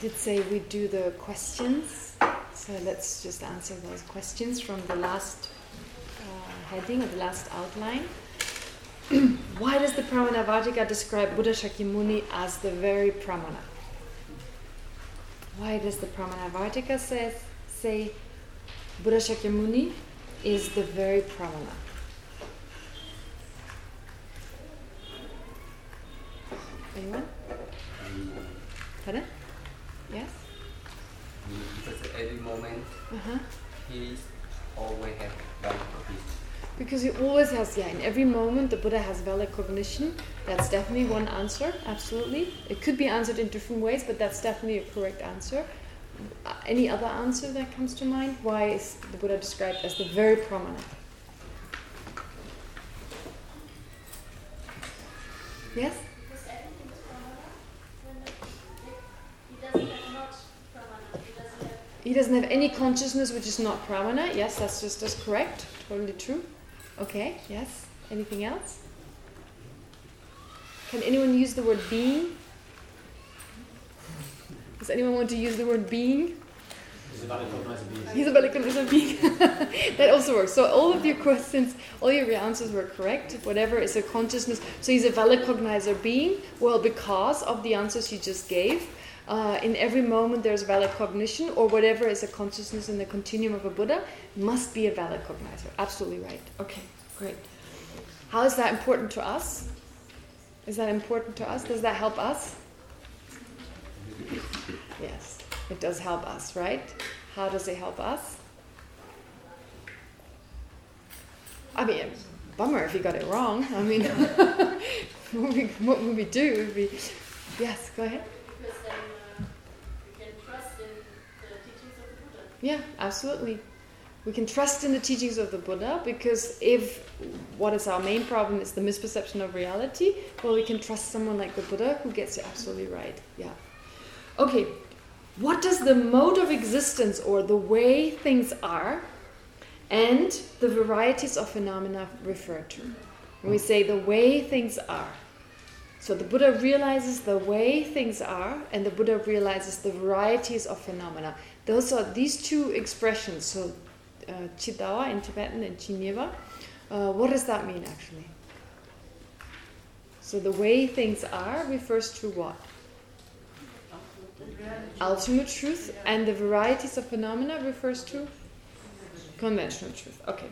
did say we do the questions. So let's just answer those questions from the last uh, heading or the last outline. Why does the Pramanavartika describe Buddha Shakyamuni as the very Pramana? Why does the Pramanavartika say, say Buddha Shakyamuni is the very Pramana? Anyone? Pardon? Every moment Uh-huh. he always have valid. Because he always has, yeah, in every moment the Buddha has valid cognition. That's definitely one answer, absolutely. It could be answered in different ways, but that's definitely a correct answer. Uh, any other answer that comes to mind? Why is the Buddha described as the very pramana? Yes? Because everything's pramana. When it- He doesn't have not pramana. He doesn't have He doesn't have any consciousness which is not pramana. Yes, that's just that's correct. Totally true. Okay, yes. Anything else? Can anyone use the word being? Does anyone want to use the word being? He's a valid cognizer being. He's a valid being. that also works. So all of your questions, all your answers were correct. Whatever is a consciousness. So he's a valid cognizer being. Well, because of the answers you just gave. Uh, in every moment there's valid cognition or whatever is a consciousness in the continuum of a Buddha must be a valid cognizer. Absolutely right. Okay, great. How is that important to us? Is that important to us? Does that help us? Yes, it does help us, right? How does it help us? I mean, bummer if you got it wrong. I mean, what, we, would we do we... Yes, go ahead. because then uh, you can trust in the teachings of the Buddha. Yeah, absolutely. We can trust in the teachings of the Buddha because if what is our main problem is the misperception of reality, well, we can trust someone like the Buddha who gets it absolutely right. Yeah. Okay, what does the mode of existence or the way things are and the varieties of phenomena refer to? When we say the way things are, so the Buddha realizes the way things are, and the Buddha realizes the varieties of phenomena. Those are these two expressions. So, uh, Chidawa in Tibetan and Chineva. Uh, what does that mean actually? So the way things are refers to what? Ultimate truth, and the varieties of phenomena refers to conventional truth. Okay.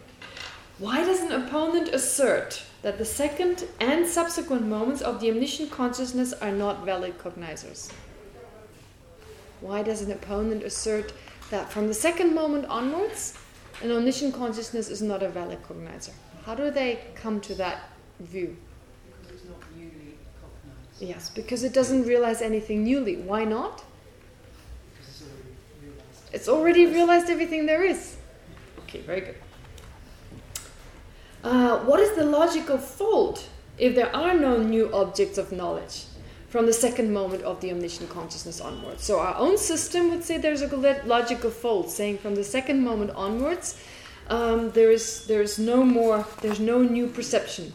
Why does an opponent assert that the second and subsequent moments of the omniscient consciousness are not valid cognizers? Why does an opponent assert that from the second moment onwards, an omniscient consciousness is not a valid cognizer? How do they come to that view? Because it's not newly cognized. Yes, because it doesn't realize anything newly. Why not? It's already realized. It's already realized everything there is. Okay, very good. Uh, what is the logical fault if there are no new objects of knowledge from the second moment of the omniscient consciousness onwards? So our own system would say there's a logical fault, saying from the second moment onwards, um, there is there is no more, there's no new perception.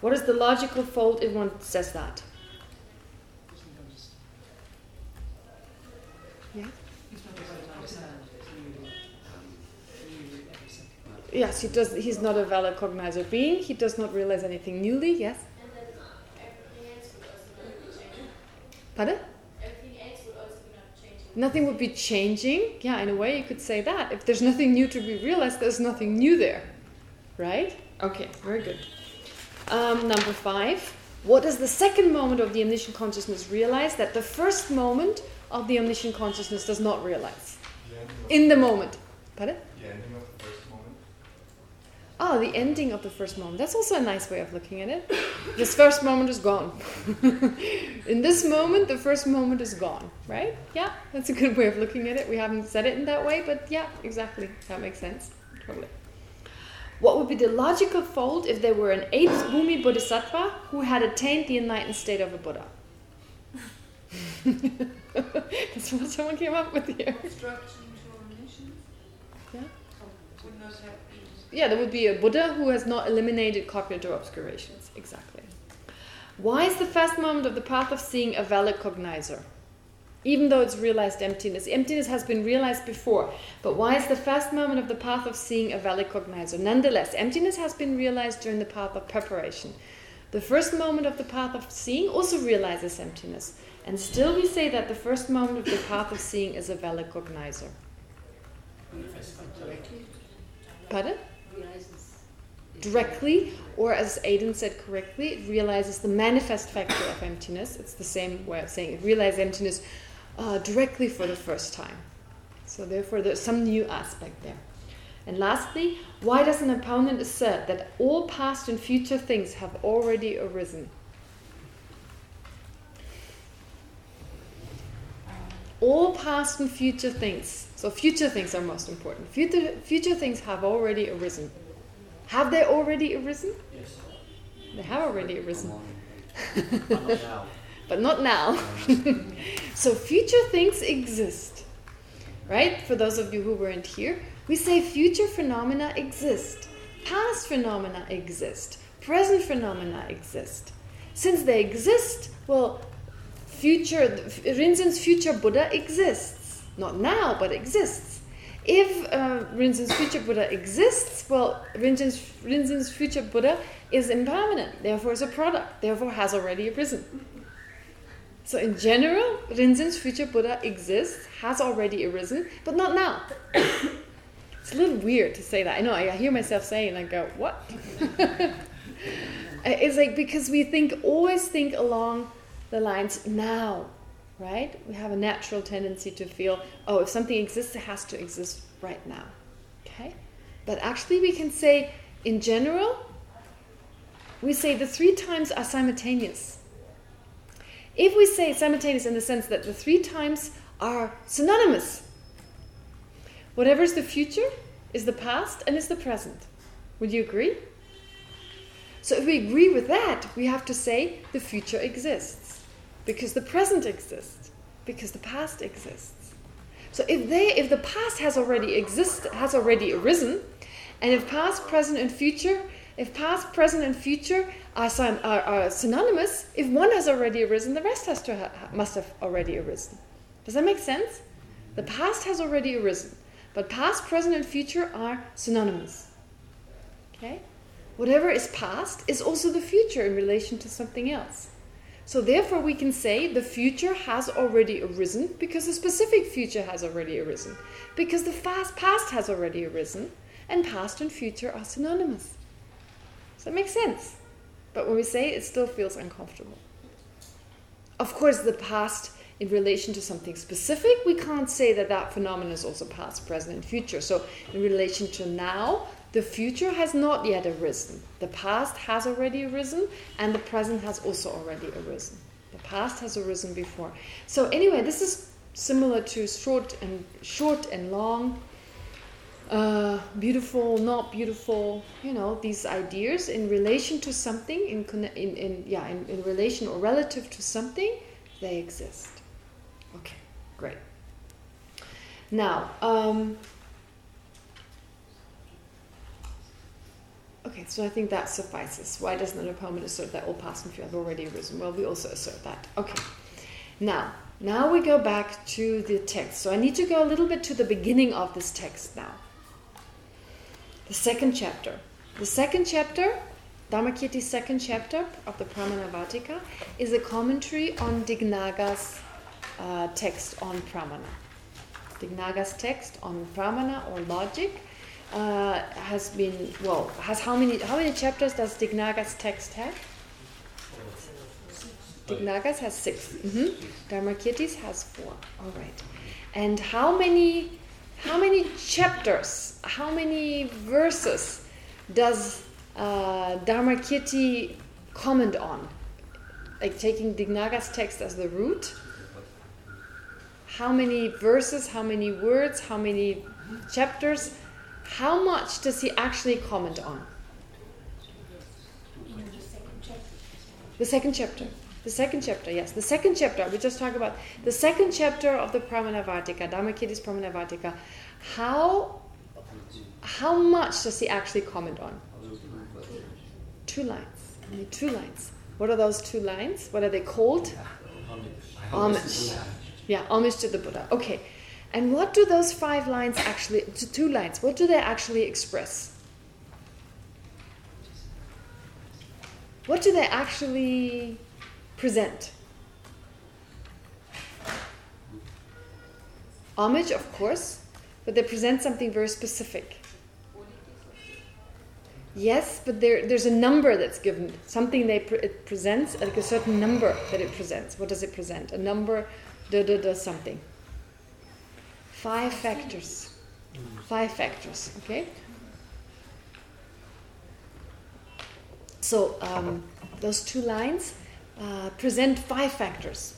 What is the logical fault if one says that? Yes, he does. He's not a valid cognizer being. He does not realize anything newly. Yes. And then everything else would also not be changing. Pardon? Everything else would also be not changing. Nothing would be changing. Yeah, in a way you could say that. If there's nothing new to be realized, there's nothing new there. Right? Okay, very good. Um, number five. What does the second moment of the omniscient consciousness realize that the first moment of the omniscient consciousness does not realize? The ending of, In the moment. Pardon? the ending of the first moment. Oh, the ending of the first moment. That's also a nice way of looking at it. This first moment is gone. in this moment, the first moment is gone, right? Yeah, that's a good way of looking at it. We haven't said it in that way, but yeah, exactly. That makes sense. Totally. What would be the logical fault if there were an eighth Bhumi Bodhisattva who had attained the enlightened state of a Buddha? That's what someone came up with here. To omniscience? Yeah. Oh, would not have Yeah, there would be a Buddha who has not eliminated cognitive obscurations. Exactly. Why is the first moment of the path of seeing a valid cognizer? even though it's realized emptiness. Emptiness has been realized before, but why is the first moment of the path of seeing a valid cognizer? Nonetheless, emptiness has been realized during the path of preparation. The first moment of the path of seeing also realizes emptiness. And still we say that the first moment of the path of seeing is a valid cognizer. Pardon? Realizes. Directly, or as Aidan said correctly, it realizes the manifest factor of emptiness. It's the same way of saying it. Realize emptiness uh, directly for the first time. So therefore there's some new aspect there. And lastly, why does an opponent assert that all past and future things have already arisen? All past and future things. So future things are most important. Future, future things have already arisen. Have they already arisen? Yes. They have already arisen. But not now. but not now. so future things exist, right? For those of you who weren't here, we say future phenomena exist, past phenomena exist, present phenomena exist. Since they exist, well, future Rinzin's future Buddha exists, not now, but exists. If uh, future Buddha exists, well, Rinzin's future Buddha is impermanent, therefore is a product, therefore has already arisen. So in general, Rinzin's future Buddha exists, has already arisen, but not now. it's a little weird to say that. I know, I hear myself saying, I go, what? it's like, because we think, always think along the lines now, right? We have a natural tendency to feel, oh, if something exists, it has to exist right now, okay? But actually we can say, in general, we say the three times are simultaneous. If we say simultaneous in the sense that the three times are synonymous, whatever is the future is the past and is the present. Would you agree? So if we agree with that, we have to say the future exists because the present exists because the past exists. So if they if the past has already exist has already arisen and if past, present and future if past, present, and future are, are, are, synonymous, if one has already arisen, the rest has to ha must have already arisen. Does that make sense? The past has already arisen, but past, present, and future are synonymous. Okay? Whatever is past is also the future in relation to something else. So therefore we can say the future has already arisen because the specific future has already arisen. Because the fast past has already arisen and past and future are synonymous. Does that make sense? But when we say it, it still feels uncomfortable. Of course, the past in relation to something specific, we can't say that that phenomenon is also past, present, and future. So in relation to now, the future has not yet arisen. The past has already arisen, and the present has also already arisen. The past has arisen before. So anyway, this is similar to short and short and long, uh, beautiful, not beautiful, you know, these ideas in relation to something, in, in, in yeah, in, in relation or relative to something, they exist. Okay, great. Now, um, okay, so I think that suffices. Why doesn't an opponent assert that all past and future have already arisen? Well, we also assert that. Okay. Now, now we go back to the text. So I need to go a little bit to the beginning of this text now. The second chapter. The second chapter, Dharmakirti's second chapter of the Pramanavartika, is a commentary on Dignaga's uh, text on Pramana. Dignaga's text on Pramana or logic uh, has been, well, has how many how many chapters does Dignaga's text have? Dignaga's has six. Mm -hmm. Dharmakirti's has four. All right. And how many how many chapters, how many verses does uh, Dharmakirti comment on? Like taking Dignaga's text as the root. How many verses, how many words, how many chapters, how much does he actually comment on? The second chapter. The second chapter, yes. The second chapter, we just talked about the second chapter of the Pramanavartika, Dharmakirti's Pramanavartika. How, how much does he actually comment on? Two lines. Only two lines. What are those two lines? What are they called? Homage. Yeah, homage to the Buddha. Okay. And what do those five lines actually, two lines, what do they actually express? What do they actually present? Homage, of course, but they present something very specific. Yes, but there, there's a number that's given. Something they pre it presents, like a certain number that it presents. What does it present? A number, da da da something. Five factors. Five factors, okay? So um, those two lines uh, present five factors.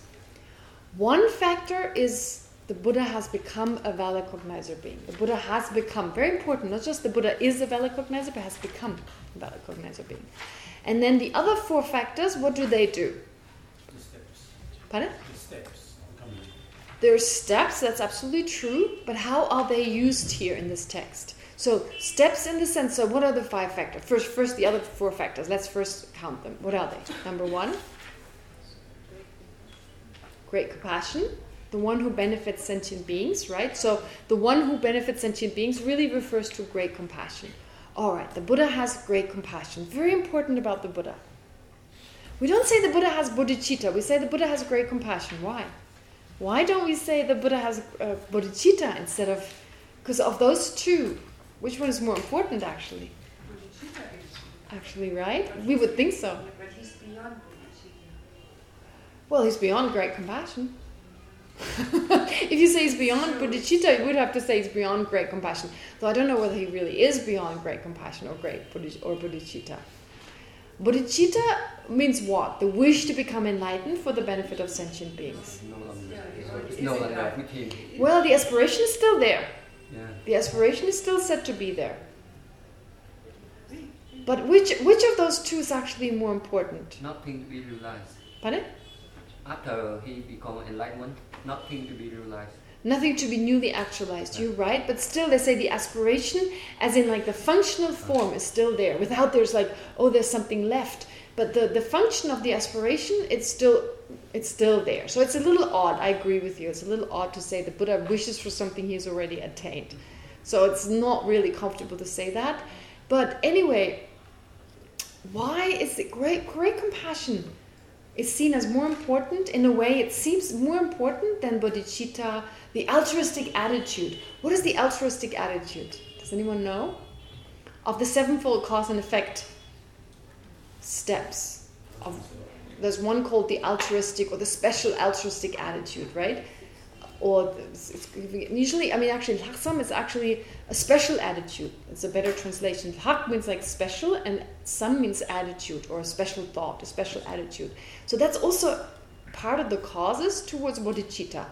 One factor is the Buddha has become a valid cognizer being. The Buddha has become, very important, not just the Buddha is a valid cognizer, but has become a valid cognizer being. And then the other four factors, what do they do? Pardon? The steps. There are steps, that's absolutely true, but how are they used here in this text? So steps in the sense, so what are the five factors? First, first the other four factors, let's first count them. What are they? Number one, great compassion, the one who benefits sentient beings, right? So the one who benefits sentient beings really refers to great compassion. All right, the Buddha has great compassion. Very important about the Buddha. We don't say the Buddha has bodhicitta, we say the Buddha has great compassion. Why? Why don't we say the Buddha has uh, bodhicitta instead of... Because of those two, which one is more important actually? Bodhicitta is. Actually, right? We would think so. But he's beyond bodhicitta. Well, he's beyond great compassion. if you say he's beyond bodhicitta, you would have to say he's beyond great compassion. Though I don't know whether he really is beyond great compassion or great bodhi or bodhicitta. Bodhicitta means what? The wish to become enlightened for the benefit of sentient beings. No longer, it's no longer with him. Well, the aspiration is still there. Yeah. The aspiration is still said to be there. But which which of those two is actually more important? Nothing to be realized. Pardon? After he become enlightenment, nothing to be realized. Nothing to be newly actualized, you're right, but still they say the aspiration, as in like the functional form is still there. Without there's like, oh, there's something left. But the, the function of the aspiration, it's still it's still there. So it's a little odd, I agree with you. It's a little odd to say the Buddha wishes for something he has already attained. So it's not really comfortable to say that. But anyway, why is it great great compassion is seen as more important in a way it seems more important than bodhicitta the altruistic attitude what is the altruistic attitude does anyone know of the sevenfold cause and effect steps of there's one called the altruistic or the special altruistic attitude right? Or it's, it's, usually I mean actually laksam is actually a special attitude. It's a better translation. Hak means like special and sam means attitude or a special thought a special attitude. So that's also part of the causes towards bodhicitta.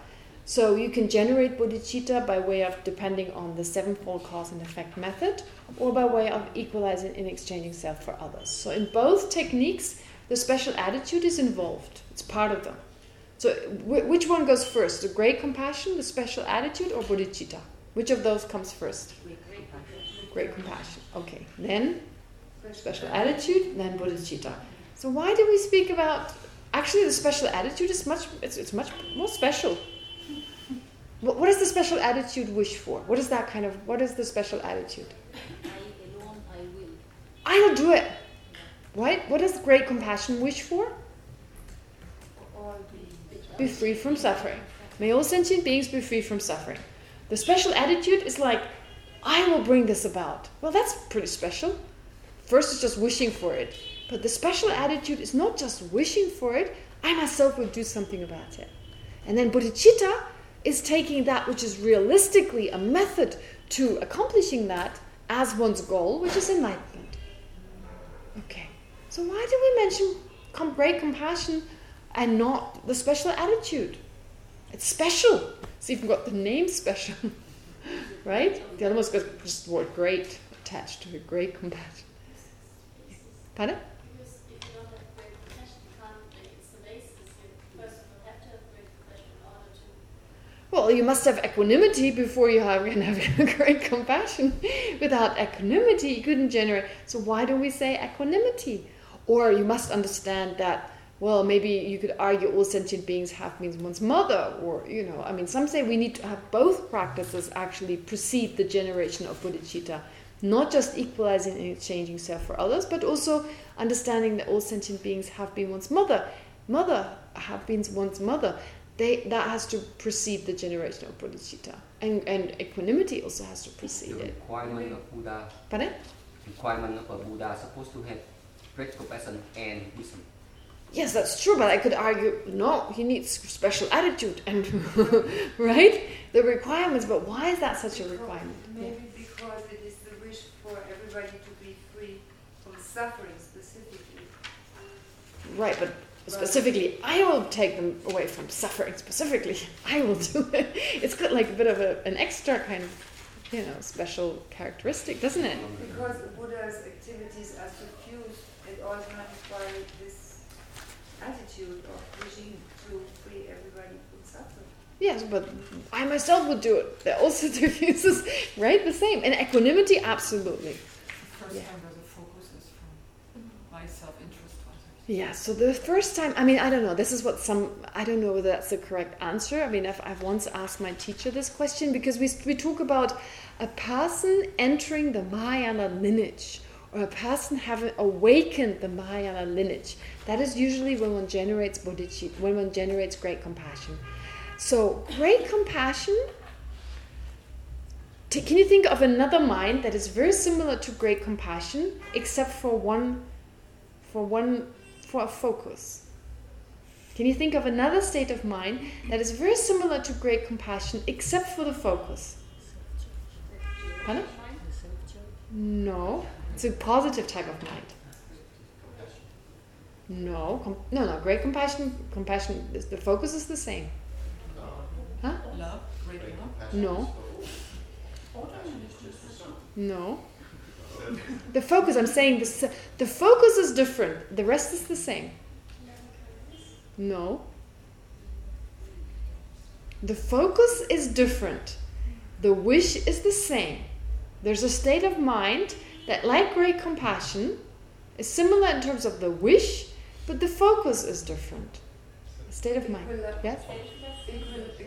So you can generate bodhicitta by way of depending on the sevenfold cause and effect method or by way of equalizing and exchanging self for others. So in both techniques the special attitude is involved it's part of them so which one goes first? The great compassion, the special attitude, or bodhicitta? Which of those comes first? Great compassion. Okay. Then special attitude, then bodhicitta. So why do we speak about... Actually, the special attitude is much... It's, it's much more special. What, what does the special attitude wish for? What is that kind of... What is the special attitude? I alone, I will. I'll do it. Right? What does great compassion wish for? be free from suffering. May all sentient beings be free from suffering. The special attitude is like, I will bring this about. Well, that's pretty special. First, it's just wishing for it. But the special attitude is not just wishing for it, I myself will do something about it. And then bodhicitta is taking that which is realistically a method to accomplishing that as one's goal, which is enlightenment. Okay. So why do we mention great compassion and not the special attitude. It's special. It's even got the name special, right? The other one's got just the word great attached to it, great compassion. Pardon? Well, you must have equanimity before you have, can have great compassion. Without equanimity, you couldn't generate. So why do we say equanimity? Or you must understand that well, maybe you could argue all sentient beings have means one's mother, or, you know, I mean, some say we need to have both practices actually precede the generation of bodhicitta, not just equalizing and exchanging self for others, but also understanding that all sentient beings have been one's mother. Mother have been one's mother. They, that has to precede the generation of bodhicitta. And, and equanimity also has to precede The it. requirement of Buddha, Pardon? requirement of a Buddha supposed to have great compassion and wisdom. Yes, that's true, but I could argue, no, he needs special attitude, and right? The requirements, but why is that such a requirement? Yeah. Maybe because it is the wish for everybody to be free from suffering specifically. Right, but specifically, I will take them away from suffering. Specifically, I will do it. It's got like a bit of a, an extra kind of, you know, special characteristic, doesn't it? Because Buddha's activities are suffused at all times by this attitude of wishing to free everybody from suffering. Yes, but I myself would do it. They're also diffuses, right? The same. And equanimity, absolutely. The first Yeah. time where the focus is from mm-hmm. my self-interest to. Yeah, so the first time, I mean, I don't know, this is what some, I don't know whether that's the correct answer. I mean, I've, I've once asked my teacher this question because we, we talk about a person entering the Mahayana lineage or a person having awakened the Mahayana lineage. That is usually when one generates bodhicitta, when one generates great compassion. So, great compassion, can you think of another mind that is very similar to great compassion except for one for one for a focus. Can you think of another state of mind that is very similar to great compassion except for the focus? Pardon? No, it's a positive type of mind. No, no, no. Great compassion, compassion. The focus is the same. Huh? Love, great love. No. No. The focus, I'm saying the, the focus is different. The rest is the same. No. The focus is different. The wish is the same. There's a state of mind that, like great compassion, is similar in terms of the wish, but the focus is different. State of mind. Yes?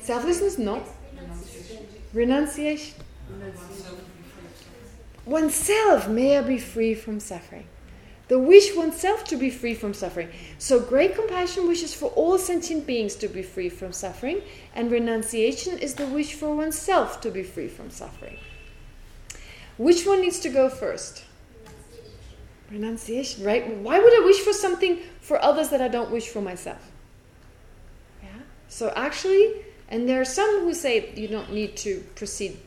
Selflessness? No. Renunciation. Oneself may I be free from suffering. The wish oneself to be free from suffering. So great compassion wishes for all sentient beings to be free from suffering, and renunciation is the wish for oneself to be free from suffering. Which one needs to go first? Renunciation, right? Why would I wish for something for others that I don't wish for myself? Yeah. So actually, and there are some who say you don't need to proceed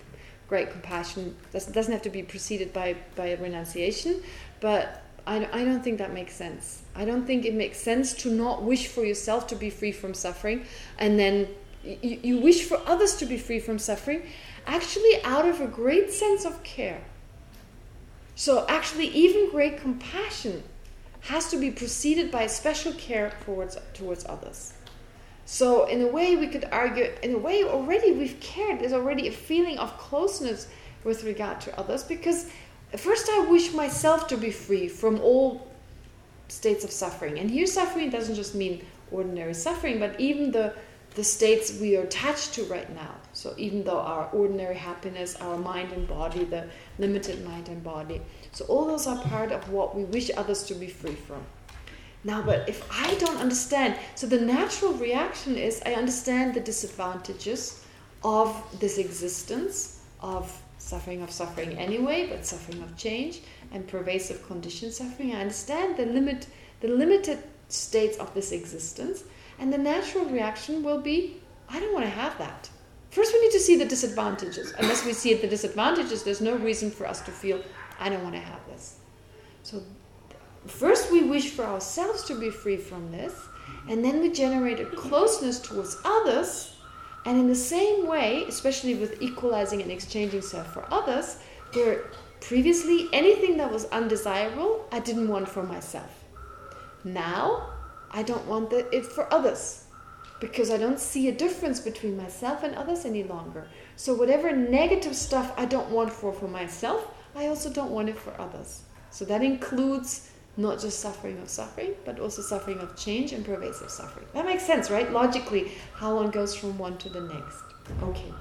great compassion. Doesn't doesn't have to be preceded by by renunciation, but I don't- I don't think that makes sense. I don't think it makes sense to not wish for yourself to be free from suffering, and then you, you wish for others to be free from suffering, actually out of a great sense of care. So actually, even great compassion has to be preceded by special care towards towards others. So in a way, we could argue, in a way, already we've cared. There's already a feeling of closeness with regard to others because first I wish myself to be free from all states of suffering. And here suffering doesn't just mean ordinary suffering, but even the the states we are attached to right now. So even though our ordinary happiness, our mind and body, the limited mind and body. So all those are part of what we wish others to be free from. Now, but if I don't understand, so the natural reaction is I understand the disadvantages of this existence, of suffering of suffering anyway, but suffering of change and pervasive condition suffering. I understand the limit, the limited states of this existence, and the natural reaction will be, I don't want to have that. First, we need to see the disadvantages. Unless we see the disadvantages, there's no reason for us to feel, I don't want to have this. So first we wish for ourselves to be free from this, and then we generate a closeness towards others, and in the same way, especially with equalizing and exchanging self for others, where previously anything that was undesirable, I didn't want for myself. Now, I don't want it for others, because I don't see a difference between myself and others any longer. So whatever negative stuff I don't want for for myself, I also don't want it for others. So that includes Not just suffering of suffering, but also suffering of change and pervasive suffering. That makes sense, right? Logically, how one goes from one to the next. Okay.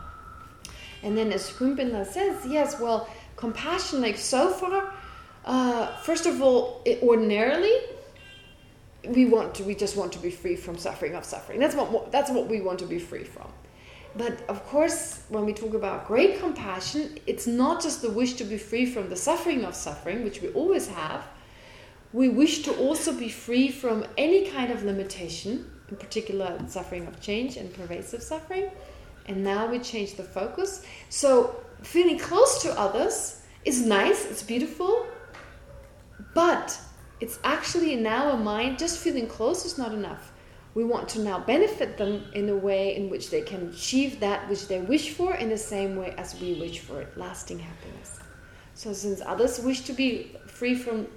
And then as Kumbinla says, yes, well, compassion, like so far, uh, first of all, it, ordinarily, we want to, we just want to be free from suffering of suffering. That's what that's what we want to be free from. But of course, when we talk about great compassion, it's not just the wish to be free from the suffering of suffering, which we always have. We wish to also be free from any kind of limitation, in particular suffering of change and pervasive suffering. And now we change the focus. So feeling close to others is nice, it's beautiful, but it's actually in our mind, just feeling close is not enough. We want to now benefit them in a way in which they can achieve that which they wish for in the same way as we wish for it, lasting happiness. So since others wish to be free from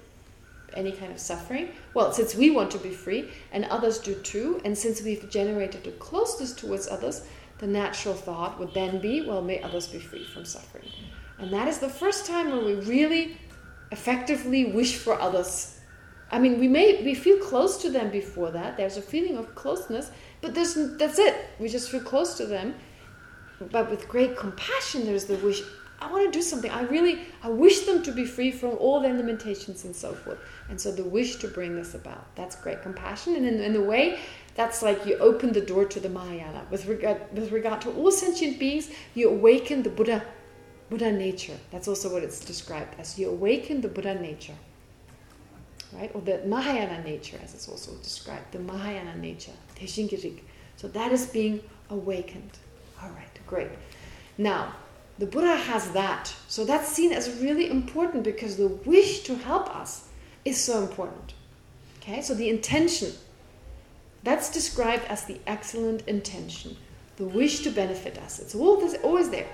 any kind of suffering, well, since we want to be free, and others do too, and since we've generated a closeness towards others, the natural thought would then be, well, may others be free from suffering. And that is the first time where we really effectively wish for others I mean, we may we feel close to them before that. There's a feeling of closeness, but there's that's it. We just feel close to them. But with great compassion, there's the wish. I want to do something. I really, I wish them to be free from all their limitations and so forth. And so the wish to bring this about. That's great compassion. And in, in a way, that's like you open the door to the Mahayana. With regard, with regard to all sentient beings, you awaken the Buddha, Buddha nature. That's also what it's described as. You awaken the Buddha nature right? Or the Mahayana nature, as it's also described, the Mahayana nature, Teshingirik. So that is being awakened. All right, great. Now, the Buddha has that. So that's seen as really important because the wish to help us is so important. Okay, so the intention, that's described as the excellent intention. The wish to benefit us. It's this, always there.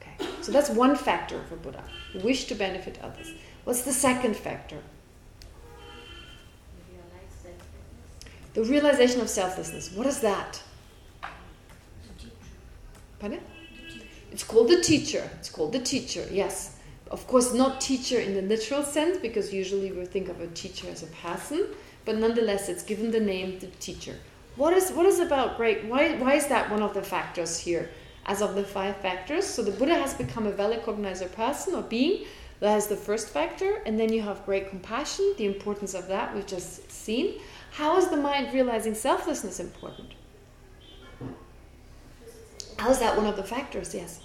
Okay, so that's one factor for Buddha. The wish to benefit others. What's the second factor? The realization of selflessness. What is that? Pardon? It's called the teacher. It's called the teacher, yes. Of course, not teacher in the literal sense, because usually we think of a teacher as a person, but nonetheless, it's given the name the teacher. What is what is about great? Why why is that one of the factors here? As of the five factors, so the Buddha has become a valid cognizer person or being that is the first factor. And then you have great compassion, the importance of that we've just seen. How is the mind realizing selflessness important? How is that one of the factors? Yes.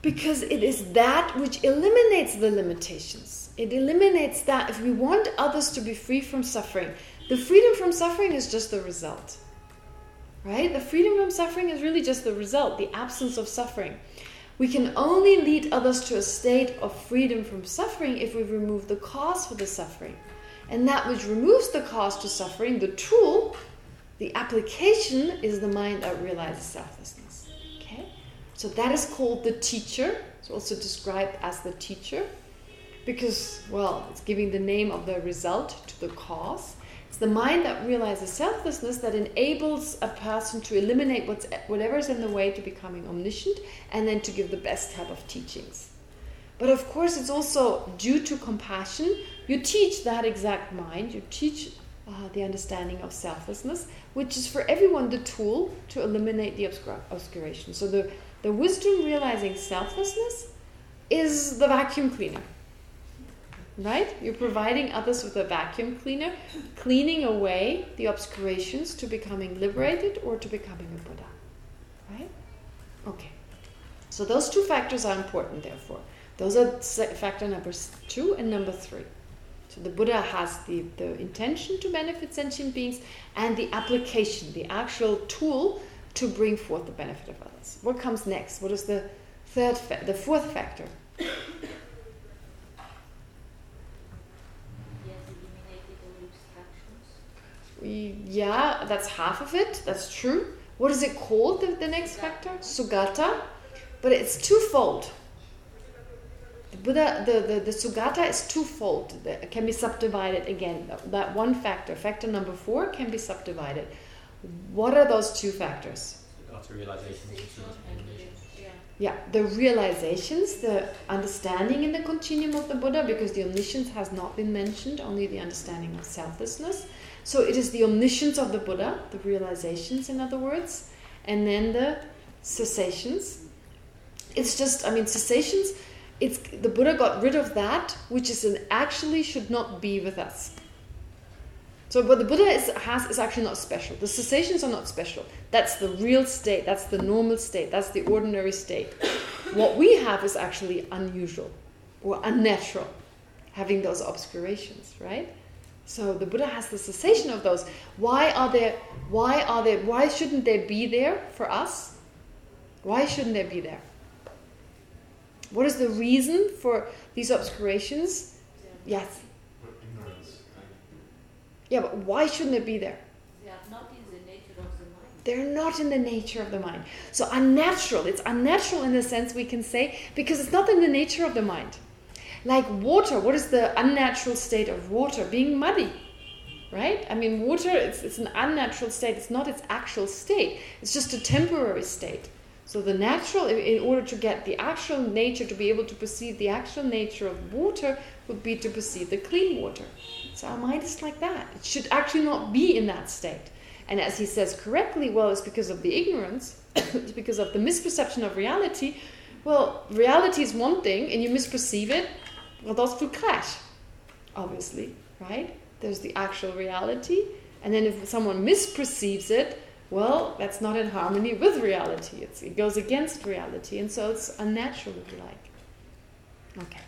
Because it is that which eliminates the limitations. It eliminates that if we want others to be free from suffering, the freedom from suffering is just the result. Right? The freedom from suffering is really just the result, the absence of suffering. We can only lead others to a state of freedom from suffering if we remove the cause for the suffering. And that which removes the cause to suffering, the tool, the application, is the mind that realizes selflessness. Okay? So that is called the teacher. It's also described as the teacher because, well, it's giving the name of the result to the cause the mind that realizes selflessness that enables a person to eliminate what's, whatever's in the way to becoming omniscient and then to give the best type of teachings. But of course, it's also due to compassion. You teach that exact mind. You teach uh, the understanding of selflessness, which is for everyone the tool to eliminate the obscuration. So the, the wisdom realizing selflessness is the vacuum cleaner right? You're providing others with a vacuum cleaner, cleaning away the obscurations to becoming liberated or to becoming a Buddha, right? Okay. So those two factors are important, therefore. Those are factor number two and number three. So the Buddha has the, the intention to benefit sentient beings and the application, the actual tool to bring forth the benefit of others. What comes next? What is the third, the fourth factor? Yeah, that's half of it. That's true. What is it called, the, the next factor? Sugata. But it's twofold. The Buddha, the, the, the Sugata is twofold. It can be subdivided again. That one factor, factor number four, can be subdivided. What are those two factors? After realization, yeah, the realizations, the understanding in the continuum of the Buddha, because the omniscience has not been mentioned, only the understanding of selflessness. So it is the omniscience of the Buddha, the realizations, in other words, and then the cessations. It's just, I mean, cessations, it's the Buddha got rid of that, which is an actually should not be with us. So what the Buddha is, has is actually not special. The cessations are not special. That's the real state. That's the normal state. That's the ordinary state. What we have is actually unusual or unnatural, having those obscurations, right? So the Buddha has the cessation of those. Why are there? Why are there? Why shouldn't they be there for us? Why shouldn't they be there? What is the reason for these obscurations? Yes. Yeah, but why shouldn't it be there? They are not in the nature of the mind. They're not in the nature of the mind. So unnatural. It's unnatural in the sense we can say because it's not in the nature of the mind. Like water, what is the unnatural state of water? Being muddy. Right? I mean, water, it's, it's an unnatural state. It's not its actual state. It's just a temporary state. So the natural, in order to get the actual nature, to be able to perceive the actual nature of water, would be to perceive the clean water. So our mind is like that. It should actually not be in that state. And as he says correctly, well, it's because of the ignorance, it's because of the misperception of reality. Well, reality is one thing, and you misperceive it, well, those two clash, obviously, right? There's the actual reality, and then if someone misperceives it, well, that's not in harmony with reality. It's, it goes against reality, and so it's unnatural, if you like. Okay.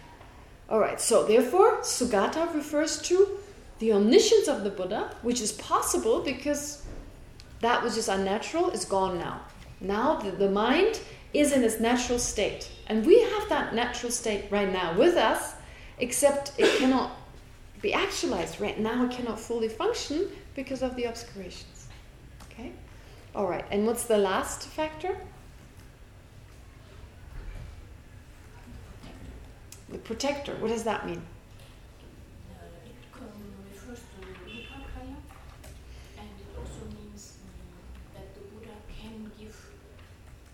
All right, so therefore, Sugata refers to the omniscience of the Buddha, which is possible because that which is unnatural is gone now. Now the, the mind is in its natural state. And we have that natural state right now with us, except it cannot be actualized. Right now it cannot fully function because of the obscurations. Okay? All right, and what's the last factor? The protector. What does that mean? Uh, it refers to Rupakaya, and it also means that the Buddha can give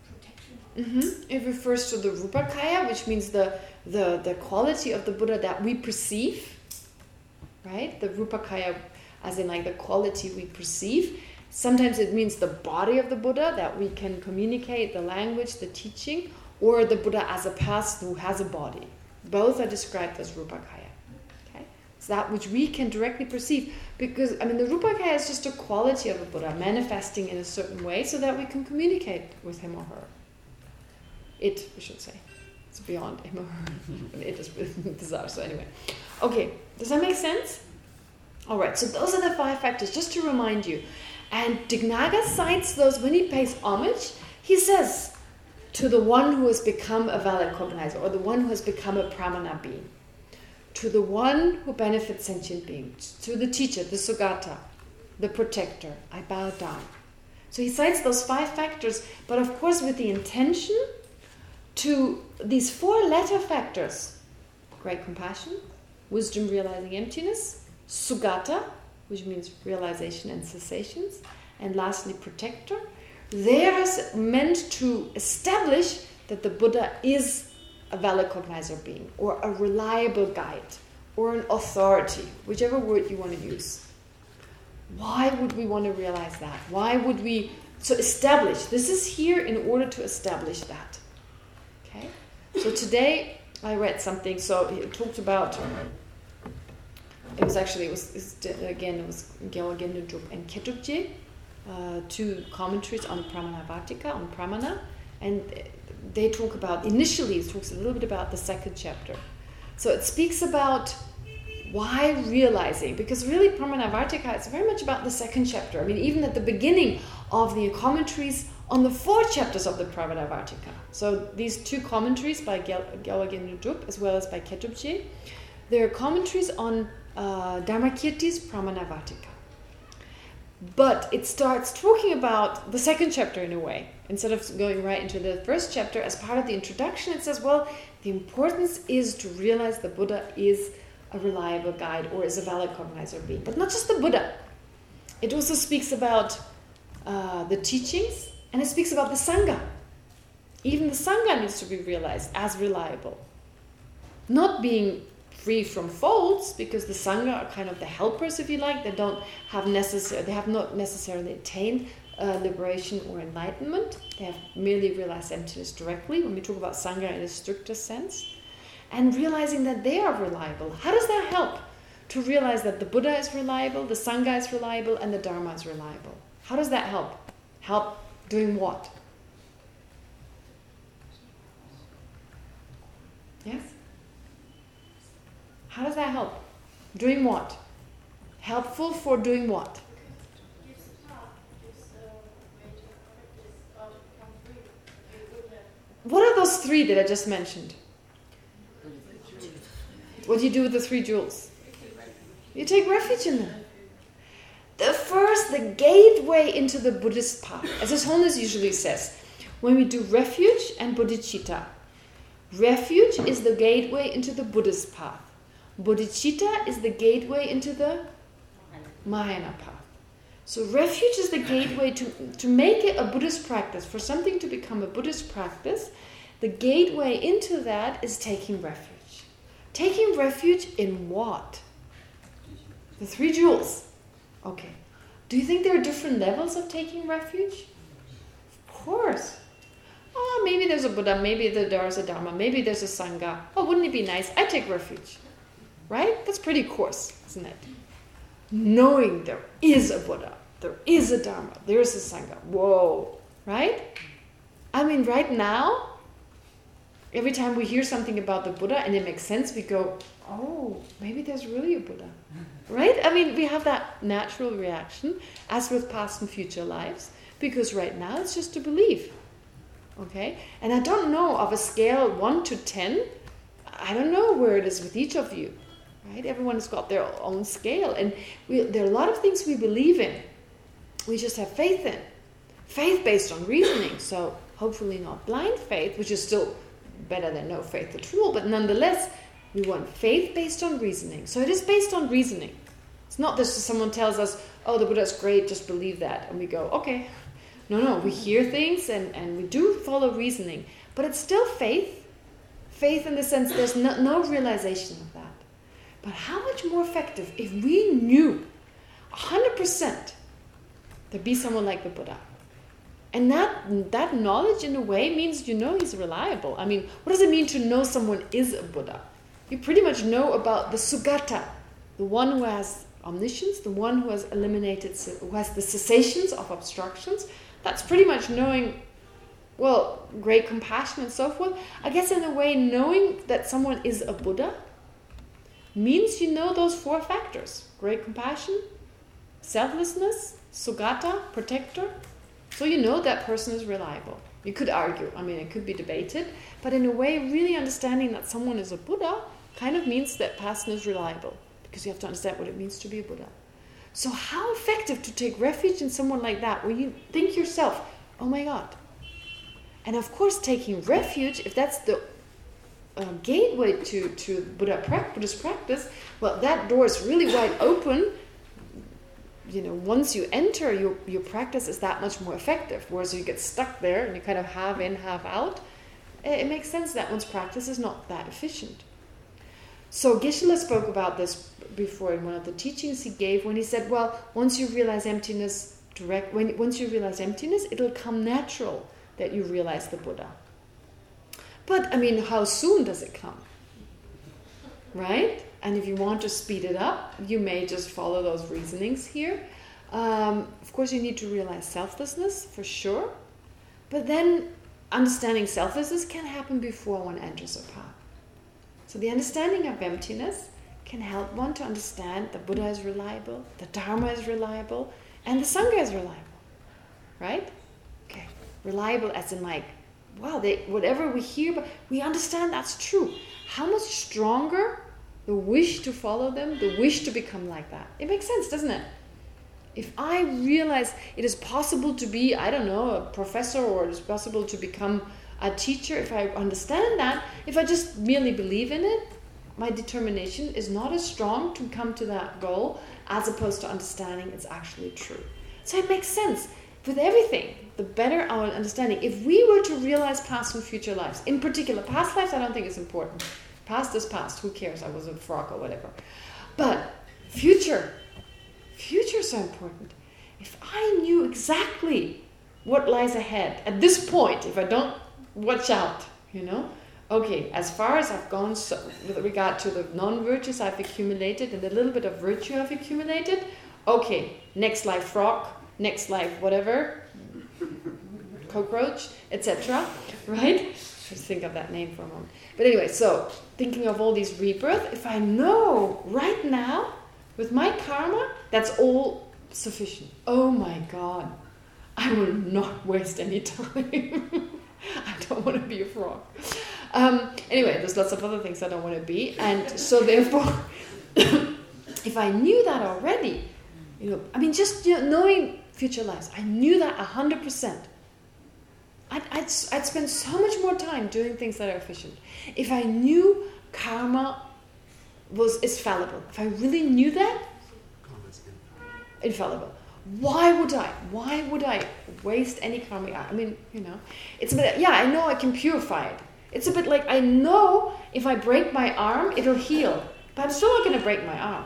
protection. Mm-hmm. It refers to the Rupakaya, which means the, the, the quality of the Buddha that we perceive. Right? The Rupakaya, as in like the quality we perceive. Sometimes it means the body of the Buddha, that we can communicate the language, the teaching, or the Buddha as a person who has a body. Both are described as Rupakaya. Okay? It's that which we can directly perceive. Because, I mean, the Rupakaya is just a quality of a Buddha manifesting in a certain way so that we can communicate with him or her. It, we should say. It's beyond her. it is bizarre, so anyway. Okay, does that make sense? All right, so those are the five factors, just to remind you. And Dignaga cites those when he pays homage. He says, to the one who has become a valid cognizer, or the one who has become a pramana being, to the one who benefits sentient beings, to the teacher, the Sugata, the protector, I bow down. So he cites those five factors, but of course with the intention to these four letter factors, great compassion, wisdom realizing emptiness, Sugata, which means realization and cessations, and lastly protector, they are meant to establish that the Buddha is a valid cognizer being, or a reliable guide, or an authority, whichever word you want to use. Why would we want to realize that? Why would we... So establish. This is here in order to establish that. So today I read something, so it talked about... It was actually, it was, again, it was Gyeorgyen Nudrup and Khedrubje, uh, two commentaries on Pramanavartika, on Pramana, and they talk about, initially it talks a little bit about the second chapter. So it speaks about why realizing, because really Pramanavartika is very much about the second chapter. I mean, even at the beginning of the commentaries on the four chapters of the Pramanavartika. So these two commentaries by Nudrup as well as by Khedrubje, they're commentaries on uh, Dharmakirti's Pramanavartika. But it starts talking about the second chapter in a way. Instead of going right into the first chapter, as part of the introduction, it says, well, the importance is to realize the Buddha is a reliable guide or is a valid cognizer being. But not just the Buddha. It also speaks about uh, the teachings and it speaks about the Sangha. Even the Sangha needs to be realized as reliable. Not being free from faults, because the Sangha are kind of the helpers, if you like. They don't have necessary, they have not necessarily attained uh, liberation or enlightenment. They have merely realized emptiness directly, when we talk about Sangha in a stricter sense. And realizing that they are reliable. How does that help? To realize that the Buddha is reliable, the Sangha is reliable, and the Dharma is reliable. How does that help? Help doing what? Yes? How does that help? Doing what? Helpful for doing what? What are those three that I just mentioned? What do you do with the three jewels? You take refuge in them. The first, the gateway into the Buddhist path, as His Holiness usually says, when we do refuge and bodhicitta. Refuge is the gateway into the Buddhist path. Bodhicitta is the gateway into the Mahayana path. So refuge is the gateway to, to make it a Buddhist practice. For something to become a Buddhist practice, the gateway into that is taking refuge. Taking refuge in what? The three jewels. Okay. Do you think there are different levels of taking refuge? Of course. Oh, maybe there's a Buddha, maybe there's a Dharma, maybe there's a Sangha. Oh, wouldn't it be nice? I take refuge. Right? That's pretty coarse, isn't it? Knowing there is a Buddha, there is a Dharma, there is a Sangha. Whoa. Right? I mean, right now, every time we hear something about the Buddha and it makes sense, we go, oh, maybe there's really a Buddha. Right? I mean, we have that natural reaction, as with past and future lives, because right now it's just a belief. Okay? And I don't know of a scale 1 to 10, I don't know where it is with each of you. Right? Everyone's got their own scale. And we, there are a lot of things we believe in. We just have faith in. Faith based on reasoning. So hopefully not blind faith, which is still better than no faith at all. But nonetheless, we want faith based on reasoning. So it is based on reasoning. It's not just someone tells us, oh, the Buddha is great, just believe that. And we go, okay. No, no, we hear things and, and we do follow reasoning. But it's still faith. Faith in the sense there's no, no realization of that. But how much more effective if we knew 100% there'd be someone like the Buddha. And that that knowledge, in a way, means you know he's reliable. I mean, what does it mean to know someone is a Buddha? You pretty much know about the Sugata, the one who has omniscience, the one who has eliminated, who has the cessations of obstructions. That's pretty much knowing, well, great compassion and so forth. I guess in a way, knowing that someone is a Buddha means you know those four factors. Great compassion, selflessness, Sugata, protector. So you know that person is reliable. You could argue, I mean, it could be debated, but in a way, really understanding that someone is a Buddha kind of means that person is reliable, because you have to understand what it means to be a Buddha. So how effective to take refuge in someone like that, where you think yourself, oh my God. And of course, taking refuge, if that's the uh, gateway to, to Buddha Buddhist practice, well, that door is really wide open. You know, once you enter, your, your practice is that much more effective. Whereas you get stuck there and you kind of have in, have out, it, it makes sense that one's practice is not that efficient. So Geshe-la spoke about this before in one of the teachings he gave when he said, well, once you realize emptiness direct, when once you realize emptiness, it'll come natural that you realize the Buddha. But, I mean, how soon does it come? Right? And if you want to speed it up, you may just follow those reasonings here. Um, of course, you need to realize selflessness, for sure. But then, understanding selflessness can happen before one enters a path. So the understanding of emptiness can help one to understand the Buddha is reliable, the Dharma is reliable, and the Sangha is reliable. Right? Okay. Reliable as in like, wow, they, whatever we hear, but we understand that's true. How much stronger the wish to follow them, the wish to become like that. It makes sense, doesn't it? If I realize it is possible to be, I don't know, a professor or it is possible to become a teacher, if I understand that, if I just merely believe in it, my determination is not as strong to come to that goal as opposed to understanding it's actually true. So it makes sense. With everything, the better our understanding. If we were to realize past and future lives, in particular, past lives I don't think is important. Past is past, who cares? I was a frog or whatever. But future, futures are important. If I knew exactly what lies ahead at this point, if I don't watch out, you know, okay, as far as I've gone so, with regard to the non-virtues I've accumulated and the little bit of virtue I've accumulated, okay, next life frog, next life whatever, cockroach, etc. Right? Just think of that name for a moment. But anyway, so thinking of all these rebirth, if I know right now, with my karma, that's all sufficient. Oh my God, I will not waste any time. I don't want to be a frog. Um, anyway, there's lots of other things I don't want to be. And so therefore, if I knew that already, you know, I mean, just you know, knowing future lives, I knew that 100%. I'd, I'd, I'd spend so much more time doing things that are efficient. If I knew karma was is fallible, if I really knew that, infallible. Why would I? Why would I waste any karma? I mean, you know, it's a bit. Yeah, I know I can purify it. It's a bit like I know if I break my arm, it'll heal, but I'm still not going to break my arm.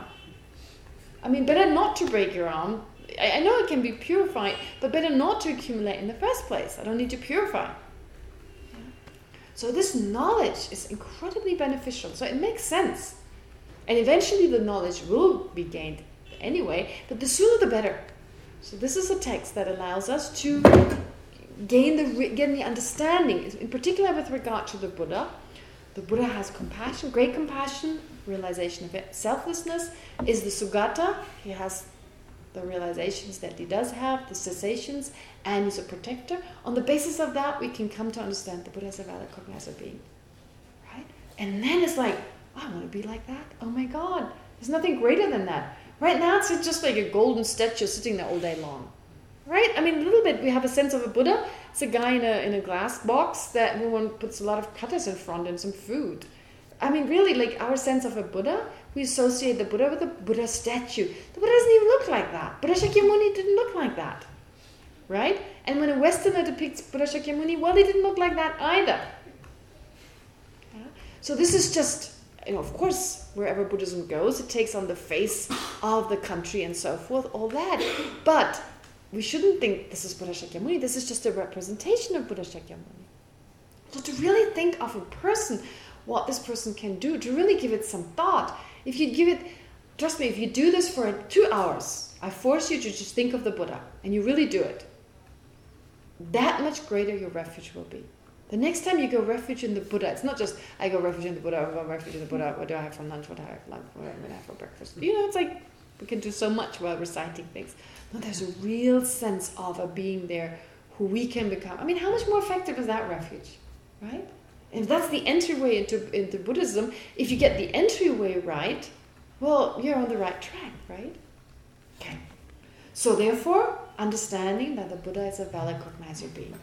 I mean, better not to break your arm. I, know it can be purified, but better not to accumulate in the first place. I don't need to purify. So this knowledge is incredibly beneficial. So it makes sense. And eventually the knowledge will be gained anyway, but the sooner the better. So this is a text that allows us to gain the gain the understanding, in particular with regard to the Buddha. The Buddha has compassion, great compassion, realization of it. Selflessness is the Sugata. He has the realizations that he does have, the cessations, and he's a protector. On the basis of that, we can come to understand the Buddha is a valid cognizer being. Right? And then it's like, I want to be like that. Oh my God. There's nothing greater than that. Right now, it's just like a golden statue sitting there all day long. Right? I mean, a little bit, we have a sense of a Buddha. It's a guy in a, in a glass box that one puts a lot of cutters in front and some food. I mean, really, like our sense of a Buddha, we associate the Buddha with a Buddha statue. The Buddha doesn't even look like that. Buddha Shakyamuni didn't look like that. Right? And when a Westerner depicts Buddha Shakyamuni, well, he didn't look like that either. Yeah? So this is just you know, of course, wherever Buddhism goes, it takes on the face of the country and so forth, all that. But we shouldn't think this is Buddha Shakyamuni. This is just a representation of Buddha Shakyamuni. So to really think of a person, what this person can do, to really give it some thought. If you give it, trust me, if you do this for two hours, I force you to just think of the Buddha, and you really do it, that much greater your refuge will be. The next time you go refuge in the Buddha, it's not just I go refuge in the Buddha, I go refuge in the Buddha, what do I have for lunch, what do I have for lunch, what do I have for breakfast? You know, it's like we can do so much while reciting things. No, there's a real sense of a being there who we can become. I mean, how much more effective is that refuge, right? If that's the entryway into, into Buddhism, if you get the entryway right, well, you're on the right track, right? Okay. So therefore, understanding that the Buddha is a valid cognizer being.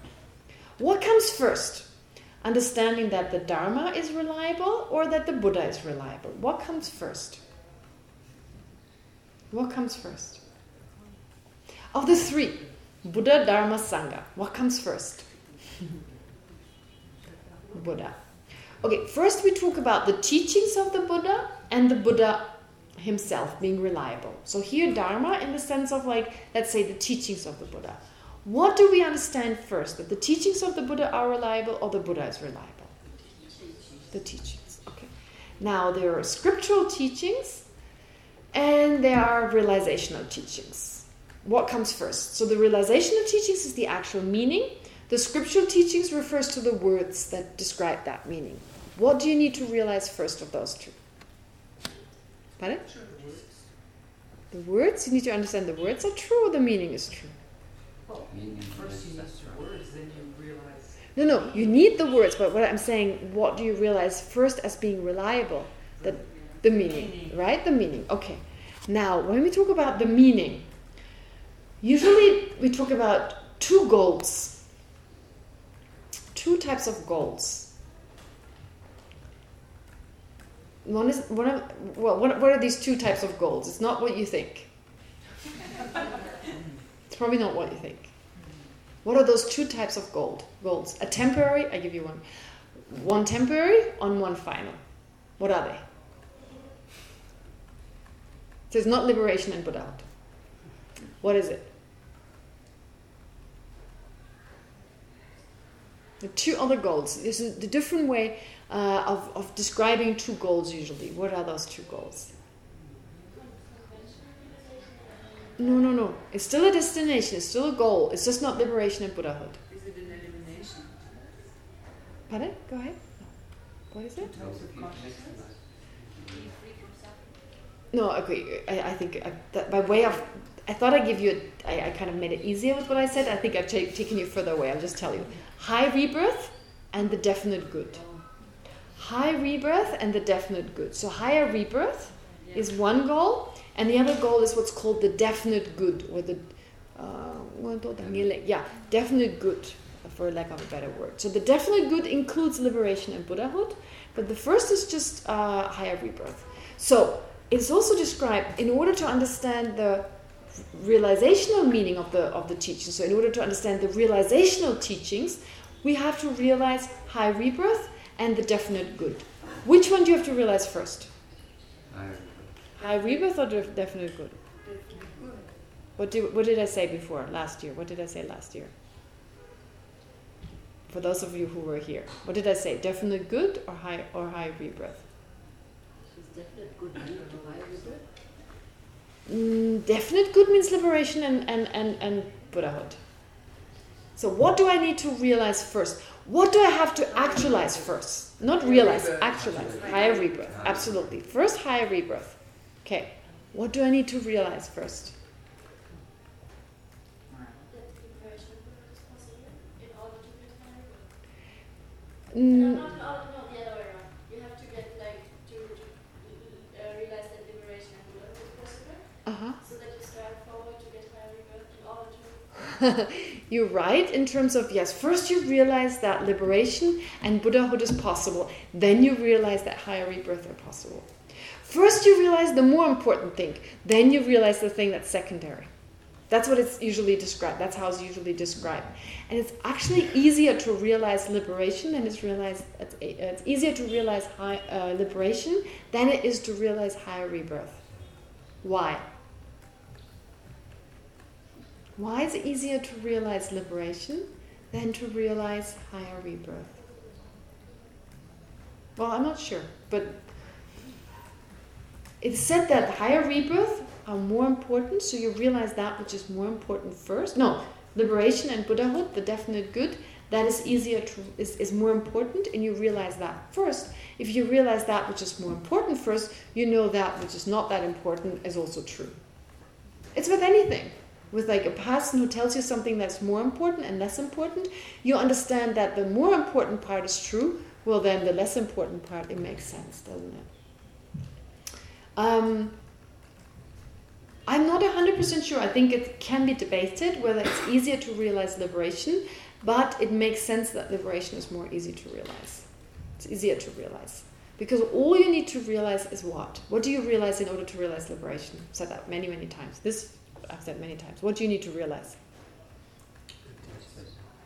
What comes first? Understanding that the Dharma is reliable or that the Buddha is reliable? What comes first? What comes first? Of the three, Buddha, Dharma, Sangha, what comes first? Buddha. Okay, first we talk about the teachings of the Buddha and the Buddha himself being reliable. So here Dharma in the sense of like, let's say the teachings of the Buddha. What do we understand first? That the teachings of the Buddha are reliable or the Buddha is reliable? The teachings. Okay. Now there are scriptural teachings and there are realizational teachings. What comes first? So the realizational teachings is the actual meaning. The scriptural teachings refers to the words that describe that meaning. What do you need to realize first of those two? Pardon? The words? You need to understand the words are true or the meaning is true? Well, first you use the words, then you realize. No, no, you need the words, but what I'm saying, what do you realize first as being reliable? The, the meaning, right? The meaning, okay. Now, when we talk about the meaning, usually we talk about two goals. Two types of goals. One is one of well, what, what are these two types of goals? It's not what you think. It's probably not what you think. What are those two types of gold goals? A temporary, I give you one. One temporary on one final. What are they? So it's not liberation and Buddhahood. What is it? The two other goals. This is the different way uh, of, of describing two goals usually. What are those two goals? No, no, no. It's still a destination. It's still a goal. It's just not liberation and Buddhahood. Is it an elimination? Pardon? Go ahead. What is it? No, Types of if you- consciousness? Be free from suffering. No, okay. I, I think I, that by way of, I thought I'd give you. A, I, I kind of made it easier with what I said. I think I've taken you further away. I'll just tell you: high rebirth and the definite good. High rebirth and the definite good. So higher rebirth is one goal, and the other goal is what's called the definite good, or the uh, yeah, definite good, for lack of a better word. So the definite good includes liberation and Buddhahood, but the first is just uh, higher rebirth. So it's also described in order to understand the realizational meaning of the of the teaching. So in order to understand the realizational teachings, we have to realize high rebirth and the definite good. Which one do you have to realize first? I- High rebirth or the definite good? What did what did I say before last year? What did I say last year? For those of you who were here, what did I say? Definite good or high or high rebirth? Is definite good lead to high rebirth? Mm, definite good means liberation and, and, and, and Buddhahood. So what do I need to realize first? What do I have to actualize first? Not realize, actualize. Higher rebirth, absolutely. First, higher rebirth. Okay, what do I need to realize first? That liberation is possible in order to get higher. No, Mm, not, not, not the other way around. You have to get like to, to uh, realize that liberation and Buddha is uh-huh. so that you strive forward to get higher rebirth in order to. You're right in terms of, yes, first you realize that liberation and Buddhahood is possible. Then you realize that higher rebirth are possible. First you realize the more important thing. Then you realize the thing that's secondary. That's what it's usually described. That's how it's usually described. And it's actually easier to realize liberation than it's realized. It's, it's easier to realize high, uh, liberation than it is to realize higher rebirth. Why? Why is it easier to realize liberation than to realize higher rebirth? Well, I'm not sure, but it's said that higher rebirth are more important, so you realize that which is more important first. No, liberation and Buddhahood, the definite good, that is easier to is, is more important, and you realize that first. If you realize that which is more important first, you know that which is not that important is also true. It's with anything. With like a person who tells you something that's more important and less important, you understand that the more important part is true, well then the less important part, it makes sense, doesn't it? Um, I'm not 100% sure. I think it can be debated whether it's easier to realize liberation, but it makes sense that liberation is more easy to realize. It's easier to realize. Because all you need to realize is what? What do you realize in order to realize liberation? I've said that many, many times. This I've said many times. What do you need to realize?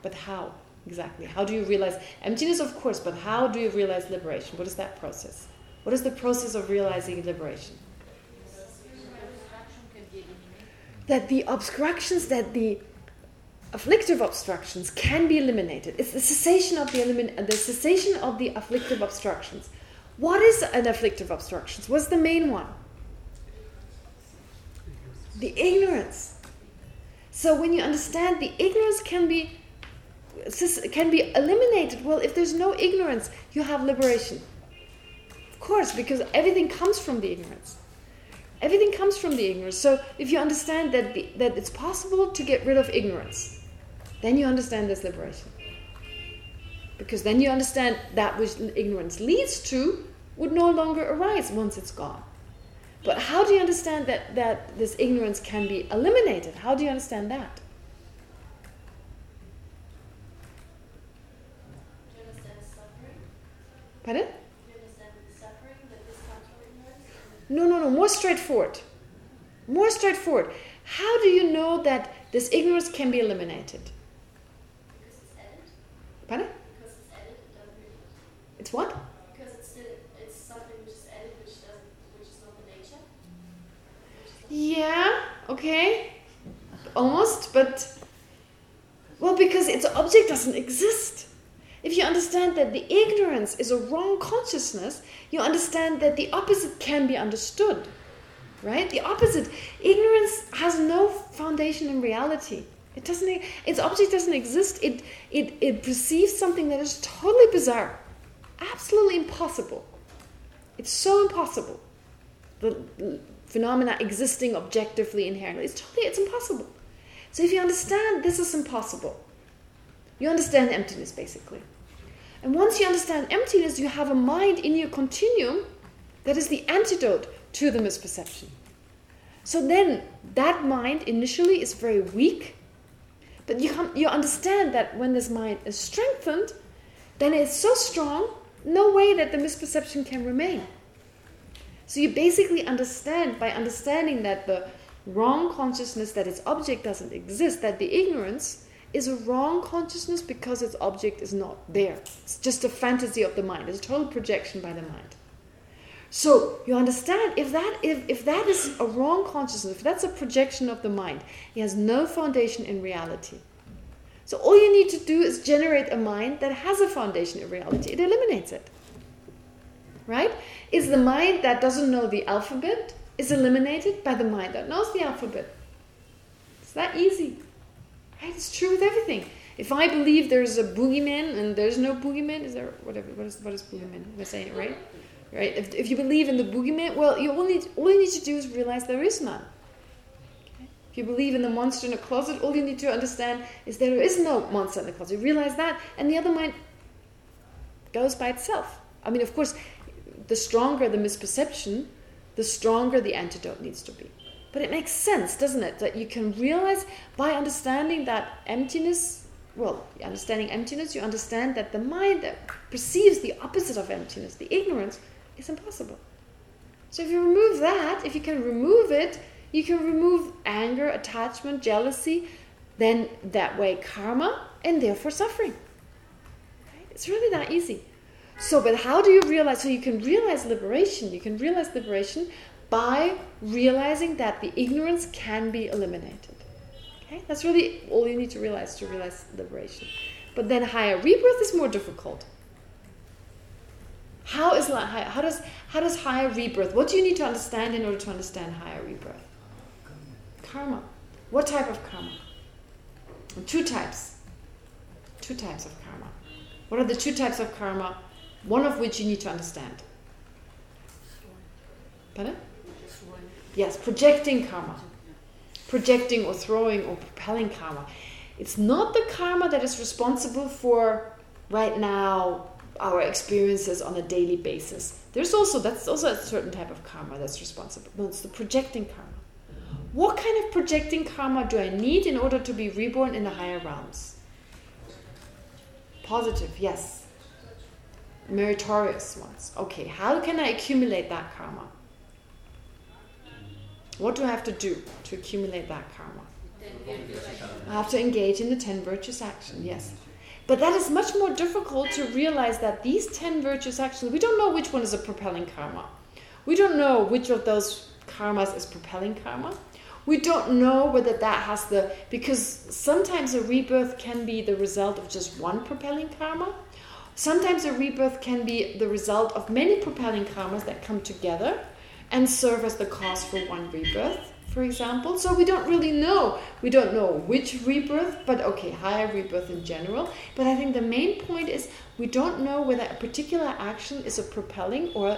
But how? Exactly. How do you realize emptiness? Of course, but how do you realize liberation? What is that process? What is the process of realizing liberation? That the obstructions, that the afflictive obstructions can be eliminated. It's the cessation of the elimin the cessation of the afflictive obstructions. What is an afflictive obstructions? What's the main one? The ignorance. So when you understand the ignorance can be can be eliminated, well, if there's no ignorance, you have liberation. Of course, because everything comes from the ignorance. Everything comes from the ignorance. So if you understand that the, that it's possible to get rid of ignorance, then you understand this liberation. Because then you understand that which ignorance leads to would no longer arise once it's gone. But how do you understand that, that this ignorance can be eliminated? How do you understand that? Do you understand suffering? Pardon? Do you understand suffering that this comes from ignorance? No, no, no. More straightforward. More straightforward. How do you know that this ignorance can be eliminated? Pardon? Because it's added, it doesn't really. It's what? Because it's still, it's something which is added, which doesn't, which is not the nature. Yeah, okay. Almost, but... Well, because its object doesn't exist. If you understand that the ignorance is a wrong consciousness, you understand that the opposite can be understood. Right? The opposite. Ignorance has no foundation in reality. It doesn't. Its object doesn't exist. It it it perceives something that is totally bizarre, absolutely impossible. It's so impossible. The phenomena existing objectively inherently. It's totally. It's impossible. So if you understand this is impossible, you understand emptiness basically. And once you understand emptiness, you have a mind in your continuum that is the antidote to the misperception. So then, that mind initially is very weak, but you, you understand that when this mind is strengthened, then it's so strong, no way that the misperception can remain. So you basically understand, by understanding that the wrong consciousness, that its object doesn't exist, that the ignorance is a wrong consciousness because its object is not there. It's just a fantasy of the mind. It's a total projection by the mind. So you understand if that if, if that is a wrong consciousness, if that's a projection of the mind, it has no foundation in reality. So all you need to do is generate a mind that has a foundation in reality. It eliminates it. Right? Is the mind that doesn't know the alphabet is eliminated by the mind that knows the alphabet. It's that easy. Right? It's true with everything. If I believe there's a boogeyman and there's no boogeyman, is there whatever? What is what is boogeyman? Am I saying it right? Right? If, if you believe in the boogeyman, well, you only all you need to do is realize there is none. If you believe in the monster in the closet, all you need to understand is there is no monster in the closet. You realize that, and the other mind goes by itself. I mean, of course, the stronger the misperception, the stronger the antidote needs to be. But it makes sense, doesn't it? That you can realize by understanding that emptiness, well, understanding emptiness, you understand that the mind that perceives the opposite of emptiness, the ignorance, is impossible. So if you remove that, if you can remove it, you can remove anger, attachment, jealousy, then that way karma, and therefore suffering. It's really that easy. So, but how do you realize? So you can realize liberation. You can realize liberation by realizing that the ignorance can be eliminated. Okay, that's really all you need to realize to realize liberation. But then higher rebirth is more difficult. How is how does how does higher rebirth? What do you need to understand in order to understand higher rebirth? Karma. What type of karma? Two types. Two types of karma. What are the two types of karma? One of which you need to understand. Pardon? Yes, projecting karma. Projecting or throwing or propelling karma. It's not the karma that is responsible for right now our experiences on a daily basis. There's also that's also a certain type of karma that's responsible. No, it's the projecting karma. What kind of projecting karma do I need in order to be reborn in the higher realms? Positive, yes. Meritorious ones. Okay, how can I accumulate that karma? What do I have to do to accumulate that karma? I have to engage in the ten virtuous action, yes. But that is much more difficult to realize that these ten virtuous actions, we don't know which one is a propelling karma. We don't know which of those karmas is propelling karma. We don't know whether that has the... Because sometimes a rebirth can be the result of just one propelling karma. Sometimes a rebirth can be the result of many propelling karmas that come together and serve as the cause for one rebirth, for example. So we don't really know. We don't know which rebirth, but okay, higher rebirth in general. But I think the main point is we don't know whether a particular action is a propelling or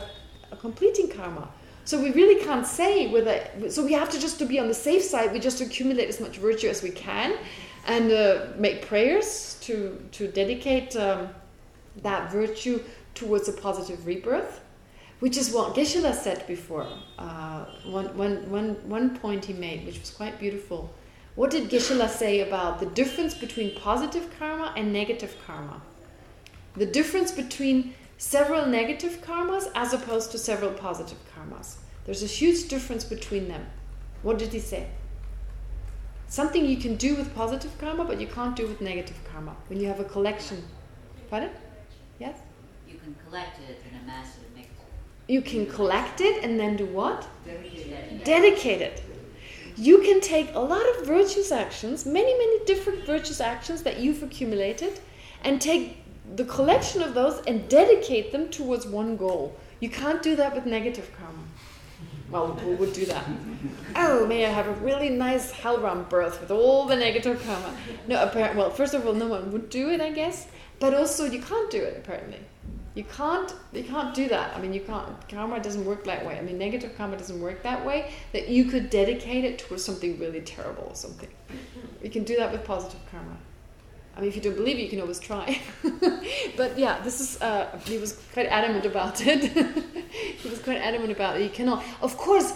a completing karma. So we really can't say whether... So we have to just to be on the safe side, we just accumulate as much virtue as we can and uh, make prayers to, to dedicate um, that virtue towards a positive rebirth. Which is what Geshe-la said before. Uh, one, one, one, one point he made, which was quite beautiful. What did Geshe-la say about the difference between positive karma and negative karma? The difference between several negative karmas as opposed to several positive karmas. There's a huge difference between them. What did he say? Something you can do with positive karma, but you can't do with negative karma. When you have a collection Pardon? Yes? You can collect it and amass it and make You can collect it and then do what? it. Dedicate it. You can take a lot of virtuous actions, many, many different virtuous actions that you've accumulated, and take the collection of those and dedicate them towards one goal. You can't do that with negative karma. Well, who would do that? Oh, may I have a really nice Hellram birth with all the negative karma? No, apparently, well, first of all, no one would do it, I guess. But also, you can't do it, apparently. You can't, you can't do that. I mean, you can't, karma doesn't work that way. I mean, negative karma doesn't work that way, that you could dedicate it towards something really terrible or something. You can do that with positive karma. I mean, if you don't believe it, you can always try. but yeah, this is, uh, he was quite adamant about it. he was quite adamant about it. You cannot, of course,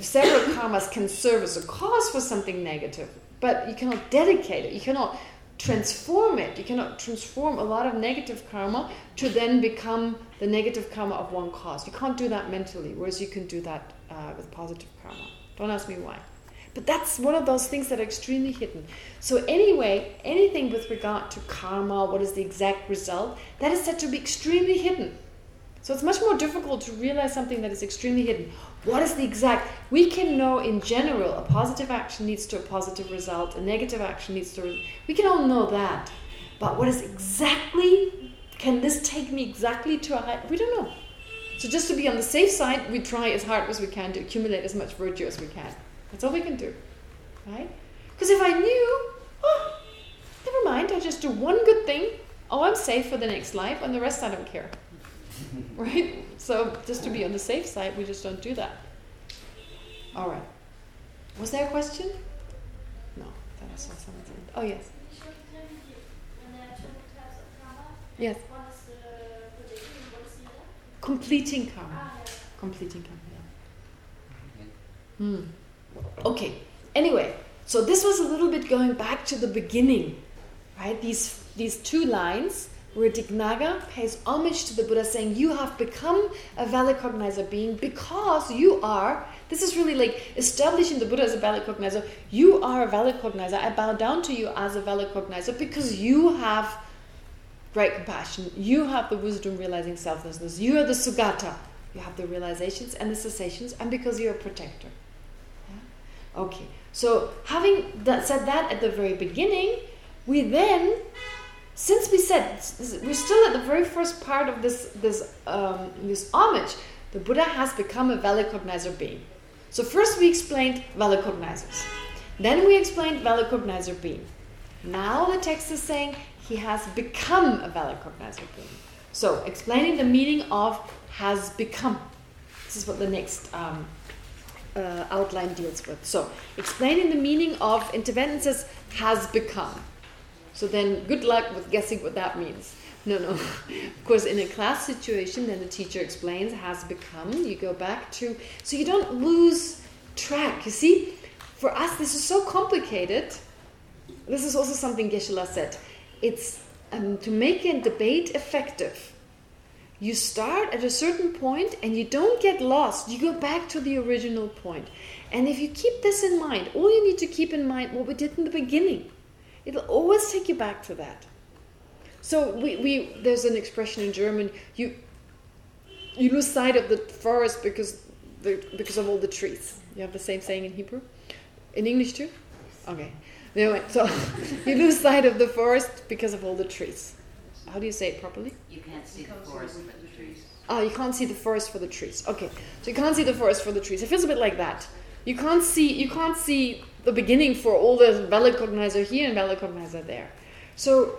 several karmas can serve as a cause for something negative, but you cannot dedicate it. You cannot transform it. You cannot transform a lot of negative karma to then become the negative karma of one cause. You can't do that mentally, whereas you can do that uh, with positive karma. Don't ask me why. But that's one of those things that are extremely hidden. So anyway, anything with regard to karma, what is the exact result, that is said to be extremely hidden. So it's much more difficult to realize something that is extremely hidden. What is the exact... We can know in general a positive action leads to a positive result, a negative action leads to... We can all know that. But what is exactly... Can this take me exactly to a high... We don't know. So just to be on the safe side, we try as hard as we can to accumulate as much virtue as we can. That's all we can do. Right? Because if I knew, oh, never mind, I just do one good thing, oh, I'm safe for the next life, and the rest I don't care. right? So just to be on the safe side, we just don't do that. All right. Was there a question? No, that something. Oh, yes. Yes. Completing karma. Completing karma. Hmm. Okay. Anyway, so this was a little bit going back to the beginning, right? These these two lines where Dignaga pays homage to the Buddha saying, you have become a valid cognizer being because you are, this is really like establishing the Buddha as a valid cognizer, you are a valid cognizer, I bow down to you as a valid cognizer because you have great compassion, you have the wisdom realizing selflessness, you are the Sugata, you have the realizations and the cessations, and because you're a protector. Yeah? Okay, so having that, said that at the very beginning, we then since we said we're still at the very first part of this this um, this homage, the Buddha has become a valid cognizer being. So first we explained valid cognizers, then we explained valid cognizer being. Now the text is saying he has become a valid cognizer being. So explaining the meaning of has become. This is what the next um, uh, outline deals with. So explaining the meaning of intervention says has become. So then good luck with guessing what that means. No, no. of course, in a class situation, then the teacher explains, has become. You go back to... So you don't lose track. You see, for us, this is so complicated. This is also something Geshe-la said. It's um, to make a debate effective. You start at a certain point and you don't get lost. You go back to the original point. And if you keep this in mind, all you need to keep in mind what we did in the beginning. It'll always take you back to that. So we, we there's an expression in German, you you lose sight of the forest because the, because of all the trees. You have the same saying in Hebrew? In English too? Okay. Anyway, so you lose sight of the forest because of all the trees. How do you say it properly? You can't see the forest for the trees. Ah, you can't see the forest for the trees. Okay, so you can't see the forest for the trees. It feels a bit like that. You can't see you can't see the beginning for all the valid cognizer here and valid cognizer there. So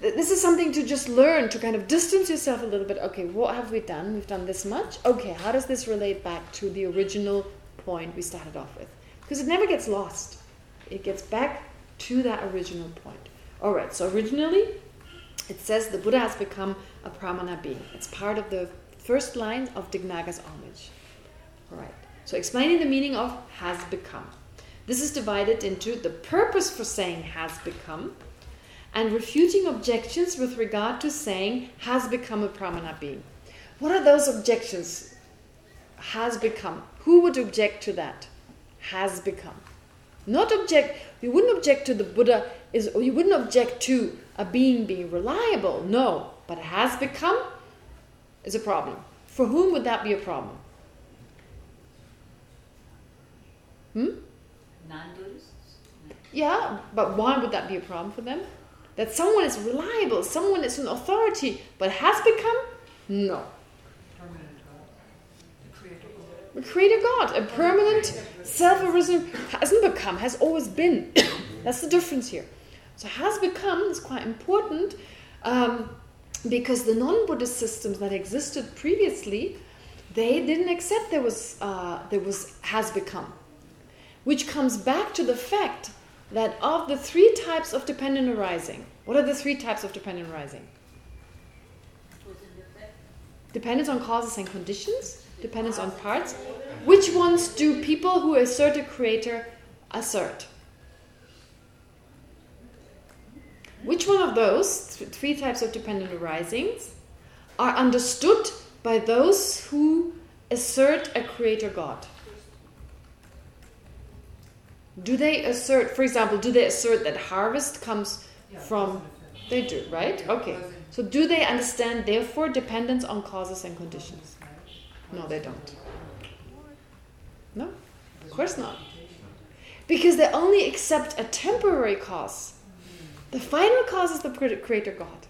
this is something to just learn, to kind of distance yourself a little bit. Okay, what have we done? We've done this much. Okay, how does this relate back to the original point we started off with? Because it never gets lost. It gets back to that original point. All right, so originally it says the Buddha has become a pramana being. It's part of the first line of Dignaga's homage. All right, so explaining the meaning of has become. This is divided into the purpose for saying has become and refuting objections with regard to saying has become a pramana being. What are those objections? Has become. Who would object to that? Has become. Not object, you wouldn't object to the Buddha, is you wouldn't object to a being being reliable, no. But has become is a problem. For whom would that be a problem? Hmm? Non-Buddhists? Yeah, but why would that be a problem for them? That someone is reliable, someone is an authority, but has become? No. Permanent God. The creator God. Creator God, a permanent, self-arisen, hasn't become, has always been. That's the difference here. So has become is quite important um, because the non-Buddhist systems that existed previously, they didn't accept there was uh, there was has become, which comes back to the fact that of the three types of dependent arising, what are the three types of dependent arising? Dependence on causes and conditions, dependence on parts. Which ones do people who assert a creator assert? Which one of those th three types of dependent arisings are understood by those who assert a creator God? Do they assert, for example, do they assert that harvest comes Yeah, from... cause and effect. They do, right? Okay. So do they understand, therefore, dependence on causes and conditions? No, they don't. No, of course not. Because they only accept a temporary cause. The final cause is the creator God.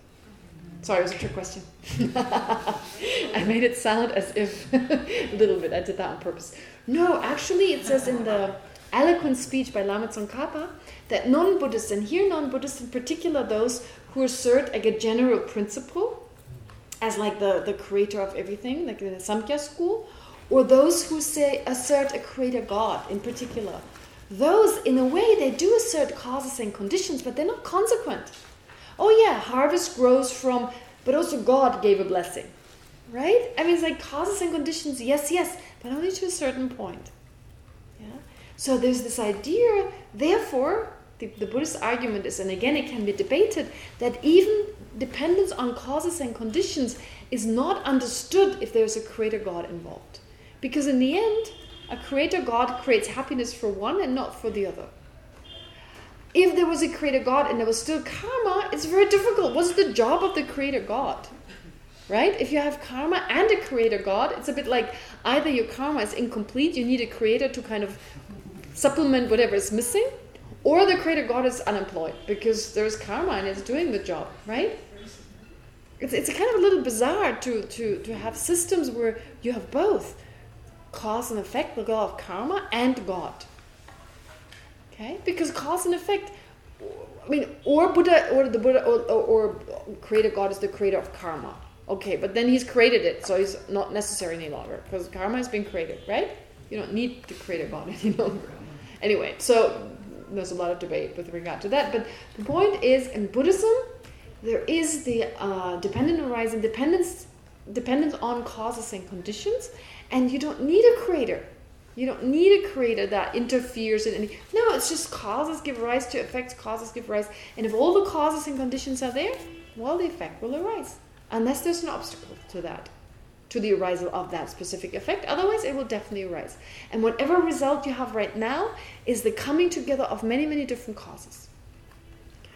Sorry, it was a trick question. I made it sound as if a little bit. I did that on purpose. No, actually, it says in the eloquent speech by Lama Tsongkhapa that non-Buddhists, and here non-Buddhists in particular, those who assert like a general principle as like the, the creator of everything, like in the Samkhya school, or those who say assert a creator God in particular. Those, in a way, they do assert causes and conditions, but they're not consequent. Oh yeah, harvest grows from, but also God gave a blessing, right? I mean, it's like causes and conditions, yes, yes, but only to a certain point. So there's this idea, therefore, the, the Buddhist argument is, and again, it can be debated, that even dependence on causes and conditions is not understood if there's a creator God involved. Because in the end, a creator God creates happiness for one and not for the other. If there was a creator God and there was still karma, it's very difficult. What's the job of the creator God? Right? If you have karma and a creator God, it's a bit like either your karma is incomplete, you need a creator to kind of supplement whatever is missing, or the creator God is unemployed because there's karma and it's doing the job, right? It's, it's kind of a little bizarre to, to, to have systems where you have both cause and effect, the law of karma, and God. Okay? Because cause and effect, I mean, or Buddha, or the Buddha, or, or, or creator God is the creator of karma. Okay, but then he's created it, so he's not necessary any longer because karma has been created, right? You don't need the creator God any longer. Anyway, so there's a lot of debate with regard to that, but the point is, in Buddhism, there is the uh, dependent arising dependence, dependence on causes and conditions, and you don't need a creator. You don't need a creator that interferes in any. No, it's just causes give rise to effects, causes give rise. And if all the causes and conditions are there, well, the effect will arise. Unless there's an obstacle to that, to the arisal of that specific effect. Otherwise, it will definitely arise. And whatever result you have right now is the coming together of many, many different causes.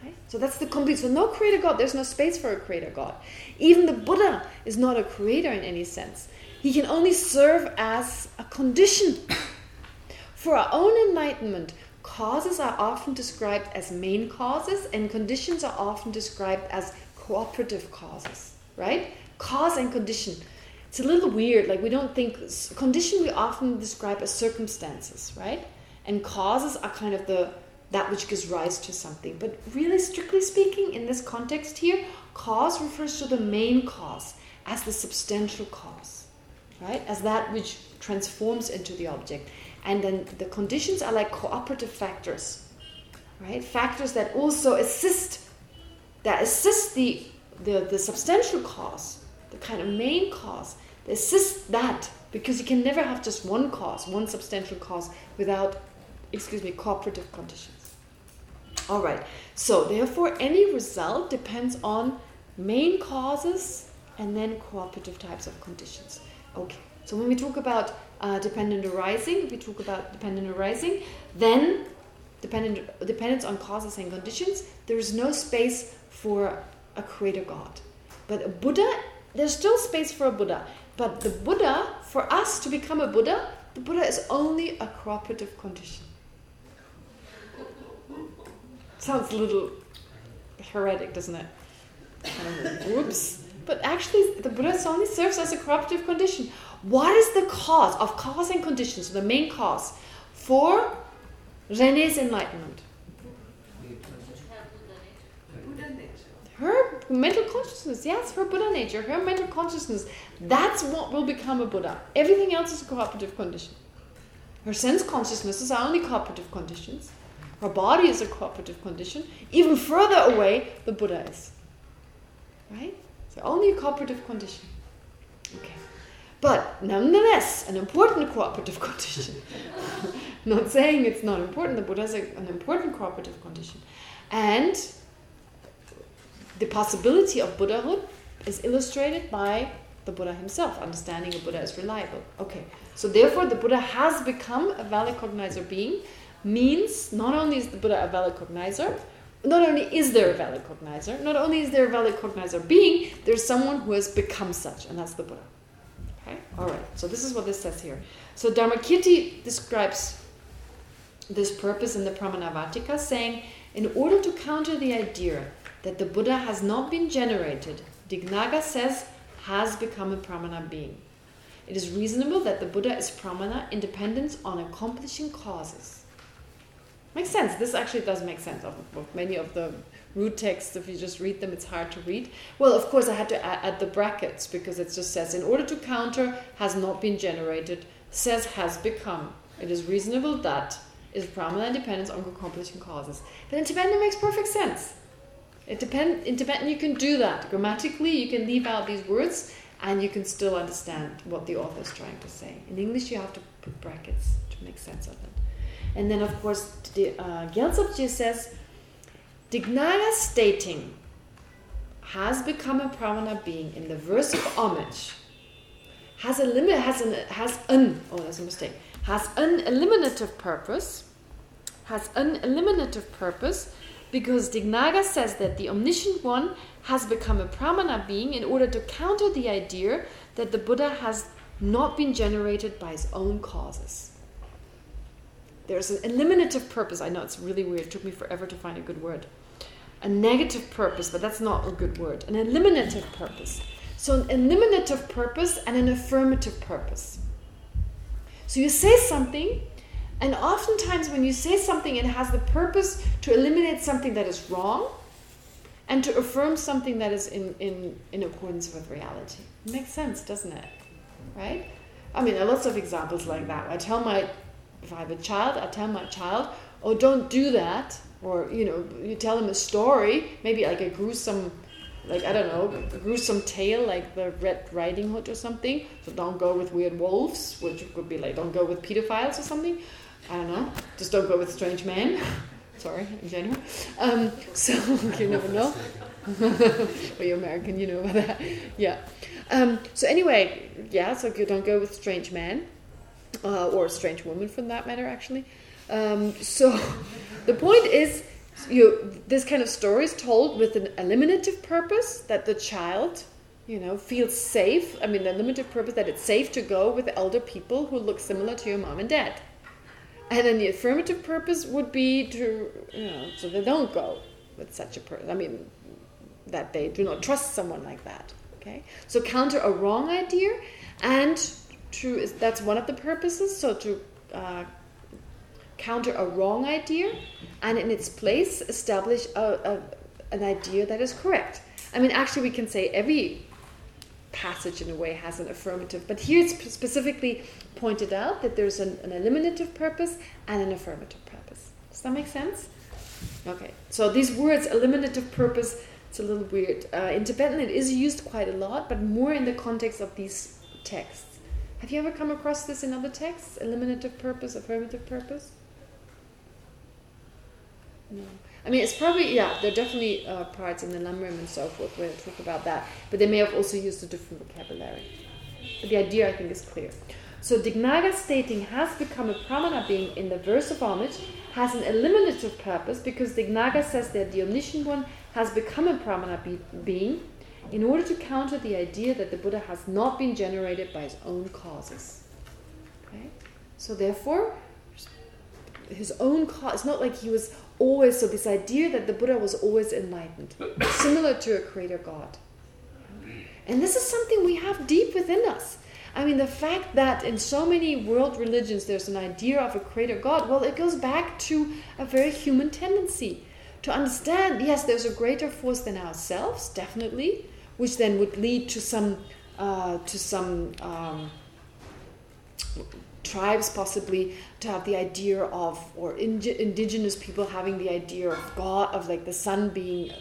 Okay? So that's the complete. So no creator God. There's no space for a creator God. Even the Buddha is not a creator in any sense. He can only serve as a condition. For our own enlightenment, causes are often described as main causes and conditions are often described as cooperative causes, right? Cause and condition. It's a little weird, like we don't think, condition we often describe as circumstances, right? And causes are kind of the that which gives rise to something. But really, strictly speaking, in this context here, cause refers to the main cause as the substantial cause right? As that which transforms into the object. And then the conditions are like cooperative factors, right? Factors that also assist, that assist the, the, the substantial cause, the kind of main cause. Assist that, because you can never have just one cause, one substantial cause, without, excuse me, cooperative conditions. All right. So, therefore, any result depends on main causes and then cooperative types of conditions. Okay, so when we talk about uh, dependent arising, we talk about dependent arising, then dependent dependence on causes and conditions, there is no space for a creator God. But a Buddha, there's still space for a Buddha. But the Buddha, for us to become a Buddha, the Buddha is only a cooperative condition. Sounds a little heretic, doesn't it? Whoops. But actually, the Buddha only serves as a cooperative condition. What is the cause of cause and conditions, the main cause, for Rene's enlightenment? Buddha nature. Her mental consciousness, yes, her Buddha nature, her mental consciousness, that's what will become a Buddha. Everything else is a cooperative condition. Her sense consciousnesses are only cooperative conditions. Her body is a cooperative condition. Even further away, the Buddha is. Right? So only a cooperative condition. Okay. But nonetheless, an important cooperative condition. not saying it's not important. The Buddha is an important cooperative condition. And the possibility of Buddhahood is illustrated by the Buddha himself. Understanding a Buddha is reliable. Okay, so therefore the Buddha has become a valid cognizer being means not only is the Buddha a valid cognizer, not only is there a valid cognizer, not only is there a valid cognizer being, there's someone who has become such, and that's the Buddha. Okay, all right, so this is what this says here. So Dharmakirti describes this purpose in the Pramanavarttika, saying, in order to counter the idea that the Buddha has not been generated, Dignaga says, has become a pramana being. It is reasonable that the Buddha is pramana in dependence on accomplishing causes. Makes sense. This actually does make sense. Of, of many of the root texts, if you just read them, it's hard to read. Well, of course, I had to add, add the brackets because it just says, in order to counter has not been generated, says has become. It is reasonable that is pramana in dependence on accomplishing causes. But in Tibetan, it makes perfect sense. It depend, in Tibetan, you can do that. Grammatically, you can leave out these words and you can still understand what the author is trying to say. In English, you have to put brackets to make sense of it. And then, of course, the, uh, Gyaltsabje says, Dignaga stating has become a pramana being in the verse of homage has a limit has an has an oh that's a mistake has an eliminative purpose has an eliminative purpose because Dignaga says that the omniscient one has become a pramana being in order to counter the idea that the Buddha has not been generated by his own causes. There's an eliminative purpose. I know it's really weird. It took me forever to find a good word. A negative purpose, but that's not a good word. An eliminative purpose. So an eliminative purpose and an affirmative purpose. So you say something, and oftentimes when you say something, it has the purpose to eliminate something that is wrong and to affirm something that is in, in, in accordance with reality. It makes sense, doesn't it? Right? I mean, there are lots of examples like that. I tell my, if I have a child, I tell my child, oh, don't do that. Or, you know, you tell them a story, maybe like a gruesome, like, I don't know, gruesome tale, like the Red Riding Hood or something. So don't go with weird wolves, which would be like, don't go with pedophiles or something. I don't know. Just don't go with strange men. Sorry, in general. Um, so, you never know. well, you're American, you know about that. Yeah. Um, so anyway, yeah, so you don't go with strange men. Uh, or a strange woman, for that matter, actually. Um, so the point is, you this kind of story is told with an eliminative purpose that the child, you know, feels safe. I mean, the limited purpose that it's safe to go with elder people who look similar to your mom and dad. And then the affirmative purpose would be to, you know, so they don't go with such a person. I mean, that they do not trust someone like that. Okay, so counter a wrong idea, and to that's one of the purposes. So to uh, counter a wrong idea, and in its place establish a, a, an idea that is correct. I mean, actually, we can say every passage in a way has an affirmative, but here it's specifically pointed out that there's an, an eliminative purpose and an affirmative purpose. Does that make sense? Okay, so these words, eliminative purpose, it's a little weird. Uh, in Tibetan, it is used quite a lot, but more in the context of these texts. Have you ever come across this in other texts? Eliminative purpose, affirmative purpose? No. I mean, it's probably, yeah, there are definitely uh, parts in the Lamrim and so forth where they talk about that, but they may have also used a different vocabulary. But the idea, I think, is clear. So Dignaga stating has become a pramana being in the verse of homage has an eliminative purpose because Dignaga says that the omniscient one has become a pramana be being in order to counter the idea that the Buddha has not been generated by his own causes. Okay? So therefore, his own cause, it's not like he was always, so this idea that the Buddha was always enlightened, similar to a creator God. And this is something we have deep within us. I mean, the fact that in so many world religions there's an idea of a creator God, well, it goes back to a very human tendency. To understand, yes, there's a greater force than ourselves, definitely, which then would lead to some uh, to some um, tribes possibly to have the idea of, or indigenous people having the idea of God, of like the sun being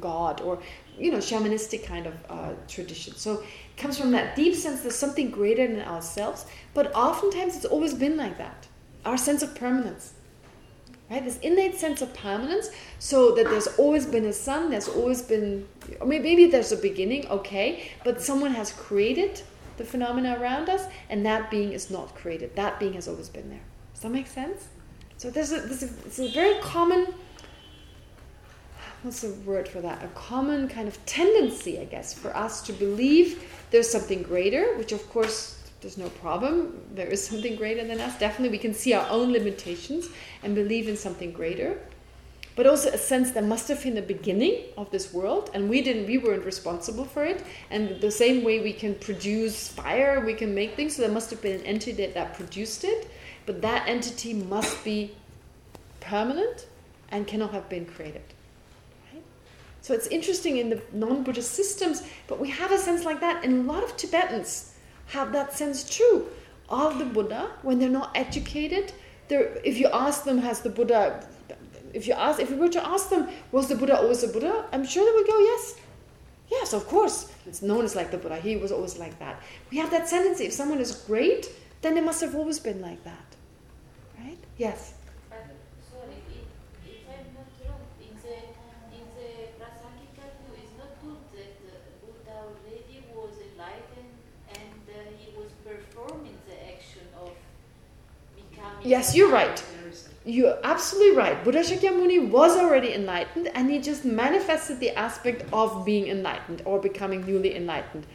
God, or you know, shamanistic kind of uh, tradition. So it comes from that deep sense there's something greater than ourselves, but oftentimes it's always been like that. Our sense of permanence. Right? This innate sense of permanence, so that there's always been a sun, there's always been, maybe there's a beginning, okay, but someone has created the phenomena around us, and that being is not created. That being has always been there. Does that make sense? So there's a, there's a, it's a very common, what's the word for that? A common kind of tendency, I guess, for us to believe there's something greater, which of course there's no problem. There is something greater than us. Definitely we can see our own limitations and believe in something greater. But also a sense there must have been a beginning of this world and we didn't we weren't responsible for it. And the same way we can produce fire, we can make things, so there must have been an entity that, that produced it. But that entity must be permanent and cannot have been created. So it's interesting in the non-Buddhist systems, but we have a sense like that, and a lot of Tibetans have that sense too of the Buddha when they're not educated. They're, if you ask them, has the Buddha if you ask, if we were to ask them, was the Buddha always a Buddha? I'm sure they would go, yes. Yes, of course. It's known as like the Buddha. He was always like that. We have that tendency. If someone is great, then they must have always been like that. Right? Yes. But, if, if I'm not wrong, in the, in the Prasangika view, it's not good that the Buddha already was enlightened and uh, he was performing the action of becoming... Yes, you're right. You're absolutely right. Buddha Shakyamuni was already enlightened and he just manifested the aspect of being enlightened or becoming newly enlightened.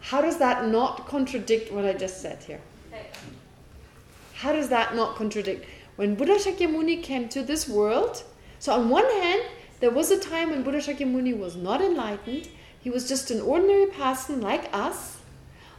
How does that not contradict what I just said here? How does that not contradict? When Buddha Shakyamuni came to this world, so on one hand, there was a time when Buddha Shakyamuni was not enlightened. He was just an ordinary person like us.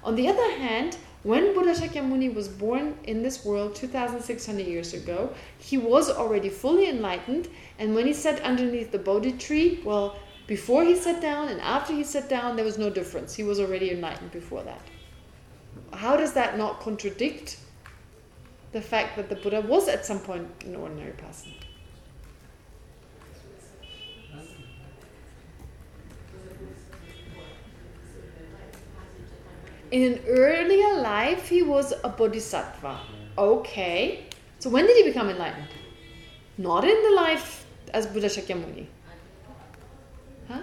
On the other hand, when Buddha Shakyamuni was born in this world 2,600 years ago, he was already fully enlightened. And when he sat underneath the Bodhi tree, well, before he sat down and after he sat down, there was no difference. He was already enlightened before that. How does that not contradict the fact that the Buddha was at some point an ordinary person? In an earlier life he was a bodhisattva. Okay. So when did he become enlightened? Not in the life as Buddha Shakyamuni. Huh?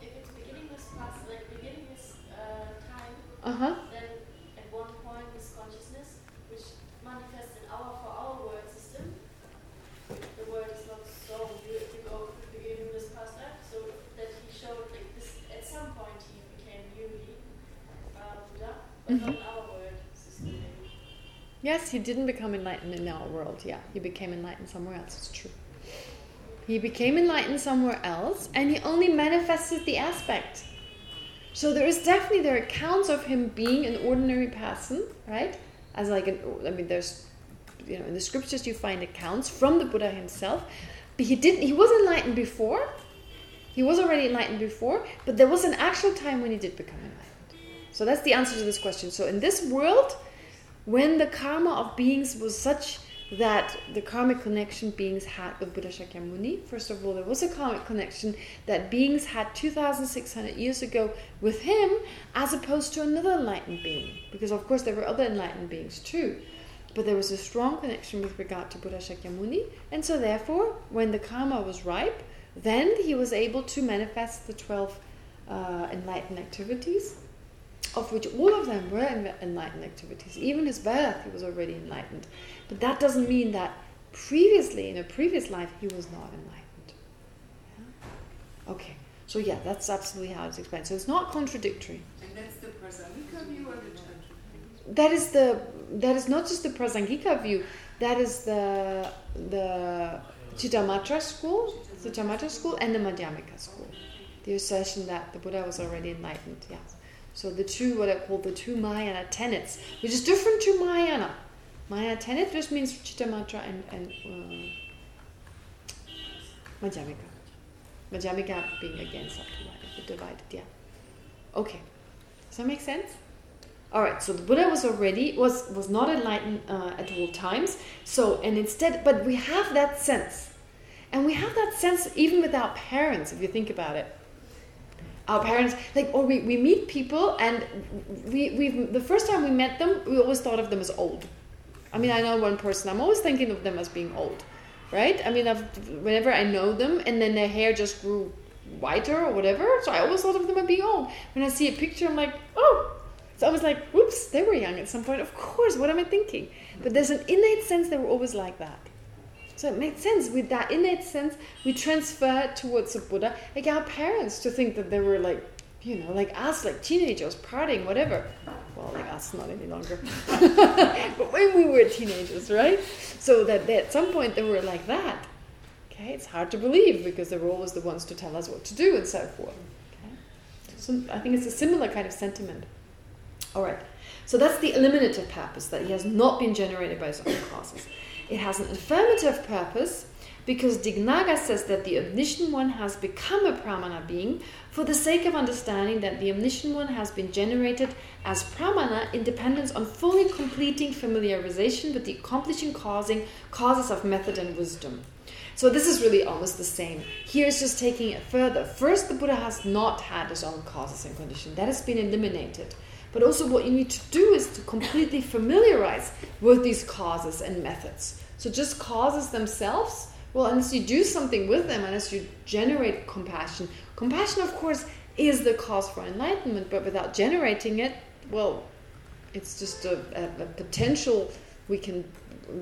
If it's beginningless past, like beginningless uh, time, uh-huh. then at one point this consciousness, which manifests in our for our world system, the world is not so you, you go to beginningless past life, so that he showed like this at some point he became newly Mm -hmm. Yes, he didn't become enlightened in our world. Yeah, he became enlightened somewhere else. It's true. He became enlightened somewhere else, and he only manifested the aspect. So there is definitely there are accounts of him being an ordinary person, right? As like an, I mean, there's, you know, in the scriptures you find accounts from the Buddha himself, but he didn't. He was enlightened before. He was already enlightened before, but there was an actual time when he did become enlightened. So that's the answer to this question. So in this world, when the karma of beings was such that the karmic connection beings had with Buddha Shakyamuni, first of all, there was a karmic connection that beings had 2,600 years ago with him, as opposed to another enlightened being. Because of course there were other enlightened beings too. But there was a strong connection with regard to Buddha Shakyamuni, and so therefore, when the karma was ripe, then he was able to manifest the 12 uh, enlightened activities of which all of them were enlightened activities. Even his birth, he was already enlightened. But that doesn't mean that previously, in a previous life, he was not enlightened. Yeah? Okay. So yeah, that's absolutely how it's explained. So it's not contradictory. And that's the Prasangika view or the? That is the that is not just the Prasangika view. That is the the Chittamatra school, the Chittamatra school, and the Madhyamika school. The assertion that the Buddha was already enlightened. Yeah. So the two what I call the two Mahayana tenets, which is different to Mahayana. Mahayana tenet just means Chittamatra and and uh, being again subdivided, divided. Yeah. Okay. Does that make sense? All right, so the Buddha was already was was not enlightened uh, at all times. So and instead, but we have that sense, and we have that sense even without parents. If you think about it, our parents like or we we meet people and we we the first time we met them, we always thought of them as old. I mean, I know one person. I'm always thinking of them as being old, right? I mean, I've, whenever I know them, and then their hair just grew whiter or whatever, so I always thought of them as being old. When I see a picture, I'm like, oh. So I was like, whoops, they were young at some point. Of course, what am I thinking? But there's an innate sense they were always like that. So it makes sense. With that innate sense, we transfer towards the Buddha, like our parents, to think that they were like, you know, like us, like teenagers, partying, whatever. Well, like us, not any longer. but when we were teenagers, right? So that they, at some point they were like that. Okay, it's hard to believe because they were always the ones to tell us what to do and so forth. Okay? So I think it's a similar kind of sentiment. All right. So that's the eliminative purpose, that he has not been generated by his own causes. It has an affirmative purpose because Dignaga says that the omniscient one has become a pramana being for the sake of understanding that the omniscient one has been generated as pramana in dependence on fully completing familiarization with the accomplishing causing causes of method and wisdom. So this is really almost the same. Here is just taking it further. First, the Buddha has not had his own causes and condition. That has been eliminated. But also what you need to do is to completely familiarize with these causes and methods. So just causes themselves, well, unless you do something with them, unless you generate compassion. Compassion, of course, is the cause for enlightenment, but without generating it, well, it's just a, a, a potential we can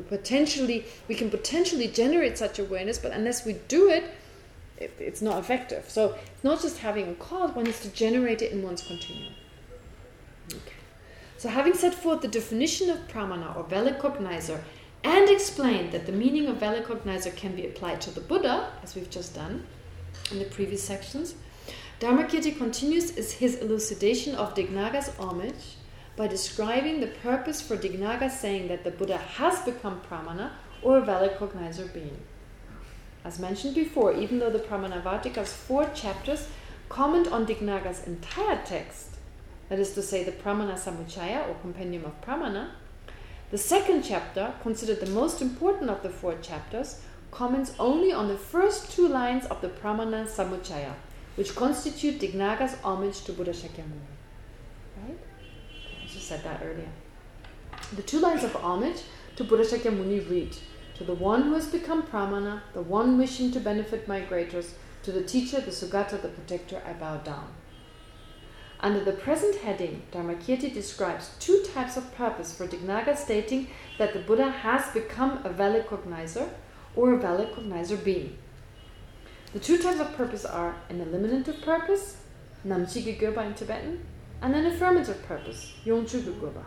potentially we can potentially generate such awareness, but unless we do it, it it's not effective. So it's not just having a cause, one needs to generate it in one's continuum. So having set forth the definition of pramana or valid cognizer and explained that the meaning of valid cognizer can be applied to the Buddha, as we've just done in the previous sections, Dharmakirti continues his elucidation of Dignaga's homage by describing the purpose for Dignaga saying that the Buddha has become pramana or a valid cognizer being. As mentioned before, even though the Pramanavarttika's four chapters comment on Dignaga's entire text, that is to say the Pramana Samuccaya or Compendium of Pramana, the second chapter, considered the most important of the four chapters, comments only on the first two lines of the Pramana Samuccaya, which constitute Dignaga's homage to Buddha Shakyamuni. Right? I just said that earlier. The two lines of homage to Buddha Shakyamuni read, To the one who has become Pramana, the one wishing to benefit migrators, to the teacher, the Sugata, the protector, I bow down. Under the present heading, Dharmakirti describes two types of purpose for Dignaga stating that the Buddha has become a valid cognizer or a valid cognizer being. The two types of purpose are an eliminative purpose, Namchigigurba in Tibetan, and an affirmative purpose, Yongchugugurba.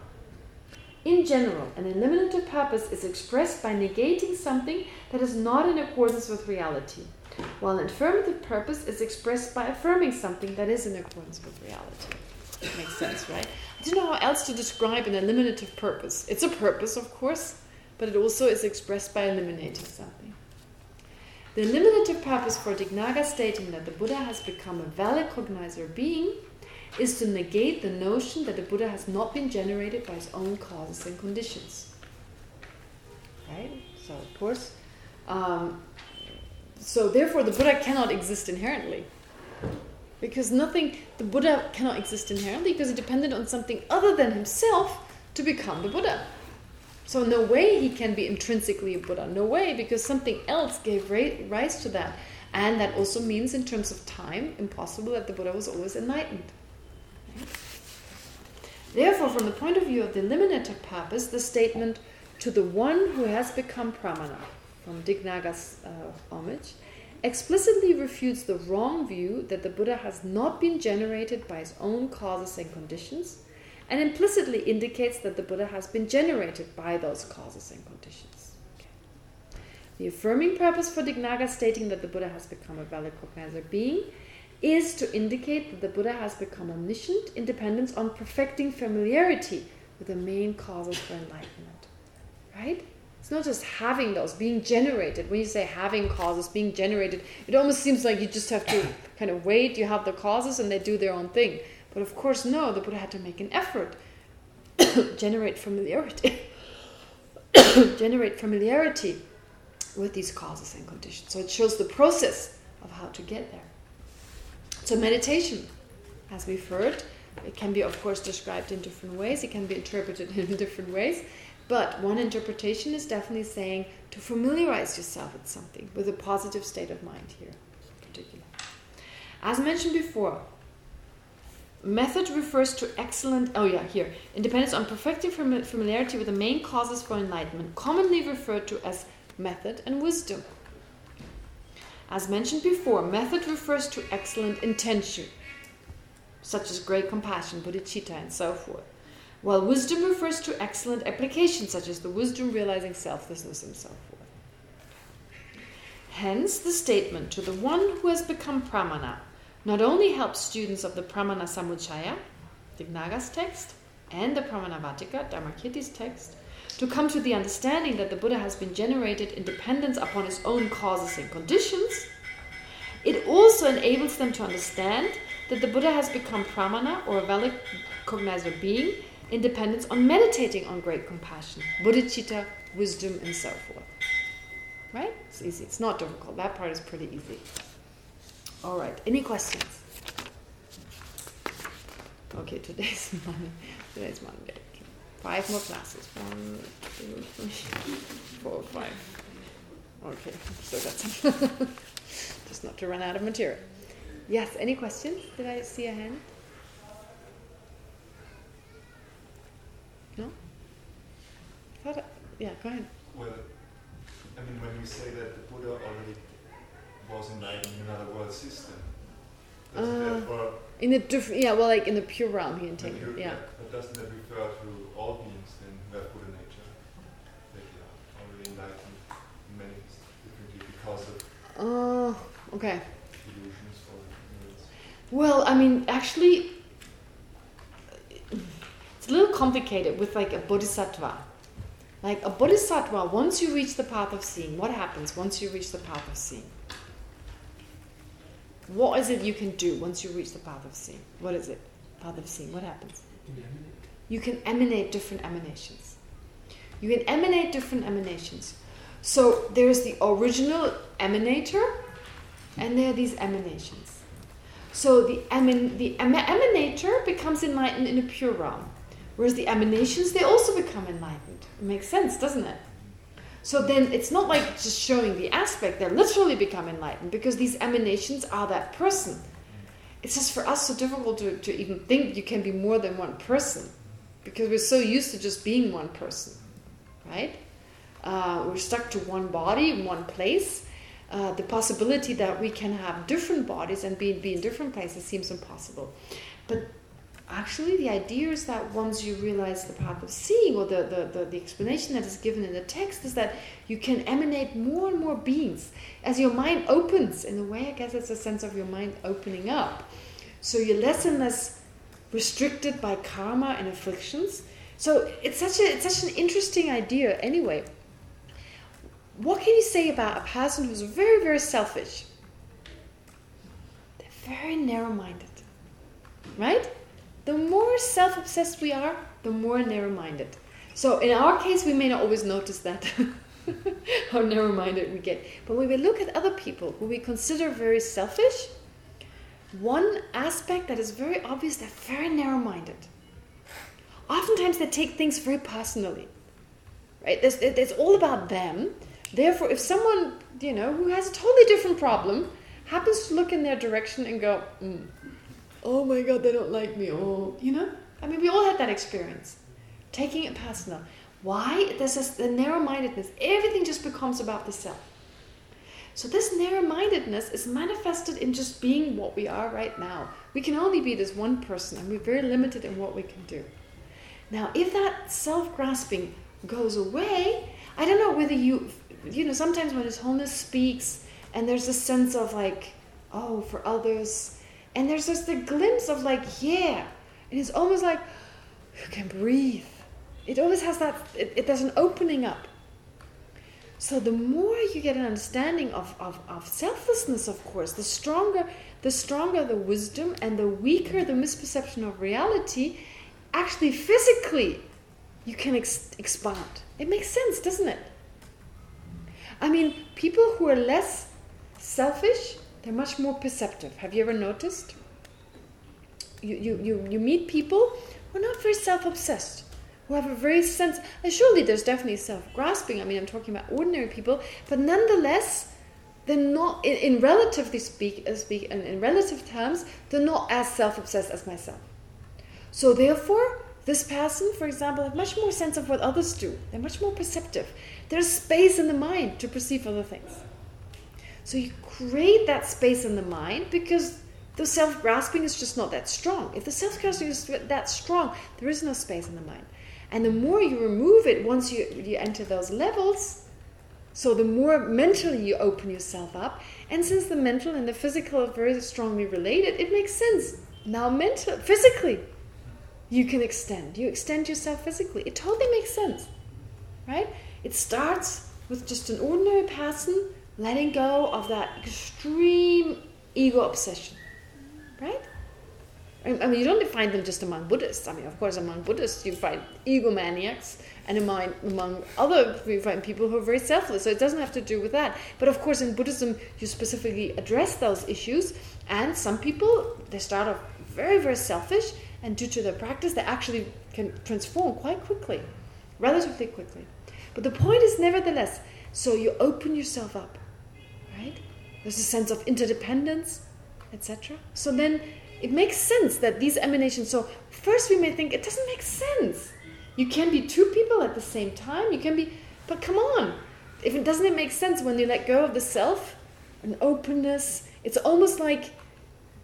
In general, an eliminative purpose is expressed by negating something that is not in accordance with reality, while an affirmative purpose is expressed by affirming something that is in accordance with reality. Makes sense, right? I don't know how else to describe an eliminative purpose. It's a purpose, of course, but it also is expressed by eliminating something. The eliminative purpose for Dignaga stating that the Buddha has become a valid cognizer being is to negate the notion that the Buddha has not been generated by his own causes and conditions. Right? So, of course, um, so therefore the Buddha cannot exist inherently. Because nothing, the Buddha cannot exist inherently because it depended on something other than himself to become the Buddha. So no way he can be intrinsically a Buddha. No way, because something else gave rise to that. And that also means, in terms of time, impossible that the Buddha was always enlightened. Therefore, from the point of view of the eliminative purpose, the statement to the one who has become pramana, from Dignaga's uh, homage, explicitly refutes the wrong view that the Buddha has not been generated by his own causes and conditions, and implicitly indicates that the Buddha has been generated by those causes and conditions. Okay. The affirming purpose for Dignaga stating that the Buddha has become a valid cognizer being is to indicate that the Buddha has become omniscient in dependence on perfecting familiarity with the main causes for enlightenment. Right? Not just having those, being generated. When you say having causes, being generated, it almost seems like you just have to kind of wait, you have the causes and they do their own thing. But of course, no, the Buddha had to make an effort, generate familiarity, generate familiarity with these causes and conditions. So it shows the process of how to get there. So meditation, as we've heard, it can be, of course, described in different ways. It can be interpreted in different ways. But one interpretation is definitely saying to familiarize yourself with something, with a positive state of mind here, in particular. As mentioned before, method refers to excellent, oh yeah, here, independence on perfecting familiarity with the main causes for enlightenment, commonly referred to as method and wisdom. As mentioned before, method refers to excellent intention, such as great compassion, bodhicitta, and so forth. While wisdom refers to excellent application, such as the wisdom realizing selflessness and so forth. Hence, the statement to the one who has become pramana not only helps students of the pramana samuccaya, Dignaga's text, and the Pramanavarttika, Dharmakirti's text, to come to the understanding that the Buddha has been generated in dependence upon his own causes and conditions, it also enables them to understand that the Buddha has become pramana, or a valid cognizer being, in dependence on meditating on great compassion, bodhicitta, wisdom, and so forth. Right? It's easy. It's not difficult. That part is pretty easy. All right. Any questions? Okay, today's Monday. Today's Monday. Five more classes. One, two, three, four, five. Okay, so that's just not to run out of material. Yes, any questions? Did I see a hand? Thought I, yeah, go ahead. Well, I mean, when you say that the Buddha already was enlightened in another world system, Uh, In the different, yeah, well, like in the pure realm, he you- yeah. but doesn't that refer to all beings then who have Buddha nature? That they are already enlightened in many differently because of Oh, okay. illusions or? Well, I mean, actually, it's a little complicated with like a bodhisattva. Like a bodhisattva, once you reach the path of seeing, what happens once you reach the path of seeing? What is it you can do once you reach the path of seeing? What is it? Path of seeing. What happens? You can emanate different emanations. You can emanate different emanations. So there's the original emanator, and there are these emanations. So the eman the em emanator becomes enlightened in a pure realm, whereas the emanations they also become enlightened. It makes sense, doesn't it? So then it's not like just showing the aspect; they literally become enlightened because these emanations are that person. It's just for us so difficult to, to even think you can be more than one person because we're so used to just being one person, right? Uh, we're stuck to one body, one place. Uh, the possibility that we can have different bodies and be, be in different places seems impossible. But actually the idea is that once you realize the path of seeing, or the, the, the, the explanation that is given in the text is that you can emanate more and more beings. As your mind opens, in a way, I guess it's a sense of your mind opening up. So you're less and less restricted by karma and afflictions. So it's such a it's such an interesting idea anyway. What can you say about a person who's very, very selfish? They're very narrow-minded. Right? The more self-obsessed we are, the more narrow-minded. So in our case, we may not always notice that, how narrow-minded we get. But when we look at other people who we consider very selfish, one aspect that is very obvious, they're very narrow-minded. Oftentimes they take things very personally. Right? It's, it's all about them. Therefore, if someone, you know, who has a totally different problem, happens to look in their direction and go, mm, oh my god, they don't like me, oh, you know, I mean, we all had that experience. Taking it personal. Why? There's this, the narrow-mindedness. Everything just becomes about the self. So this narrow-mindedness is manifested in just being what we are right now. We can only be this one person and we're very limited in what we can do. Now, if that self-grasping goes away, I don't know whether you, you know, sometimes when this wholeness speaks and there's a sense of like, oh, for others, and there's just a glimpse of like, yeah, and it's almost like, you can breathe. It always has that, it, it, there's an opening up. So the more you get an understanding of, of, of selflessness, of course, the stronger the stronger the wisdom and the weaker the misperception of reality, actually physically you can ex expand. It makes sense, doesn't it? I mean, people who are less selfish, they're much more perceptive. Have you ever noticed? You, you, you, you meet people who are not very self-obsessed who have a very sense, surely there's definitely self-grasping, I mean, I'm talking about ordinary people, but nonetheless, they're not, in, in relatively speak, uh, speak in, in relative terms, they're not as self-obsessed as myself. So therefore, this person, for example, have much more sense of what others do. They're much more perceptive. There's space in the mind to perceive other things. So you create that space in the mind because the self-grasping is just not that strong. If the self-grasping is that strong, there is no space in the mind. And the more you remove it, once you, you enter those levels, so the more mentally you open yourself up, and since the mental and the physical are very strongly related, it makes sense. Now mental, physically, you can extend. You extend yourself physically. It totally makes sense, right? It starts with just an ordinary person letting go of that extreme ego obsession, right? I mean, you don't find them just among Buddhists. I mean, of course, among Buddhists, you find egomaniacs, and among, among other, you find people who are very selfless. So it doesn't have to do with that. But of course, in Buddhism, you specifically address those issues. And some people, they start off very, very selfish, and due to their practice, they actually can transform quite quickly, relatively quickly. But the point is, nevertheless, so you open yourself up, right? There's a sense of interdependence, etc. So then it makes sense that these emanations, so first we may think, it doesn't make sense. You can be two people at the same time, you can be, but come on. If it doesn't it make sense when you let go of the self, an openness, it's almost like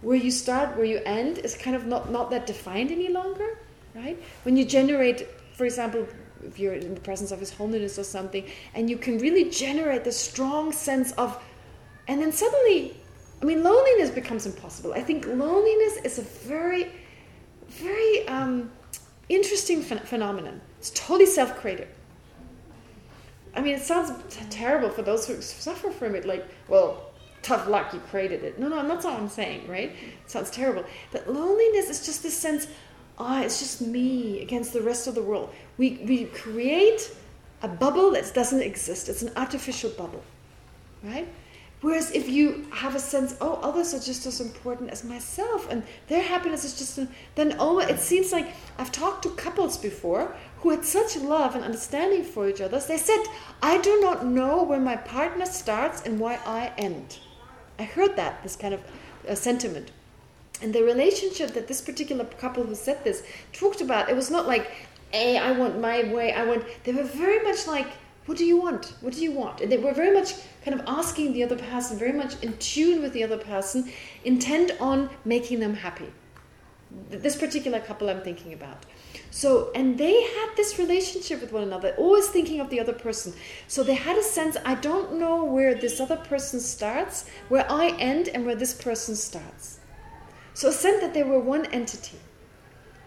where you start, where you end is kind of not, not that defined any longer, right? When you generate, for example, if you're in the presence of his holiness or something, and you can really generate the strong sense of, and then suddenly I mean, loneliness becomes impossible. I think loneliness is a very, very um, interesting ph phenomenon. It's totally self-created. I mean, it sounds terrible for those who suffer from it. Like, well, tough luck, you created it. No, no, that's what I'm saying, right? It sounds terrible. But loneliness is just this sense, ah, oh, it's just me against the rest of the world. We, we create a bubble that doesn't exist. It's an artificial bubble, right? Whereas if you have a sense, oh, others are just as important as myself, and their happiness is just, then oh, it seems like I've talked to couples before who had such love and understanding for each other. They said, I do not know where my partner starts and why I end. I heard that, this kind of uh, sentiment. And the relationship that this particular couple who said this talked about, it was not like, hey, I want my way, I want... They were very much like, what do you want? What do you want? And they were very much kind of asking the other person, very much in tune with the other person, intent on making them happy. This particular couple I'm thinking about. So, and they had this relationship with one another, always thinking of the other person. So they had a sense, I don't know where this other person starts, where I end, and where this person starts. So a sense that they were one entity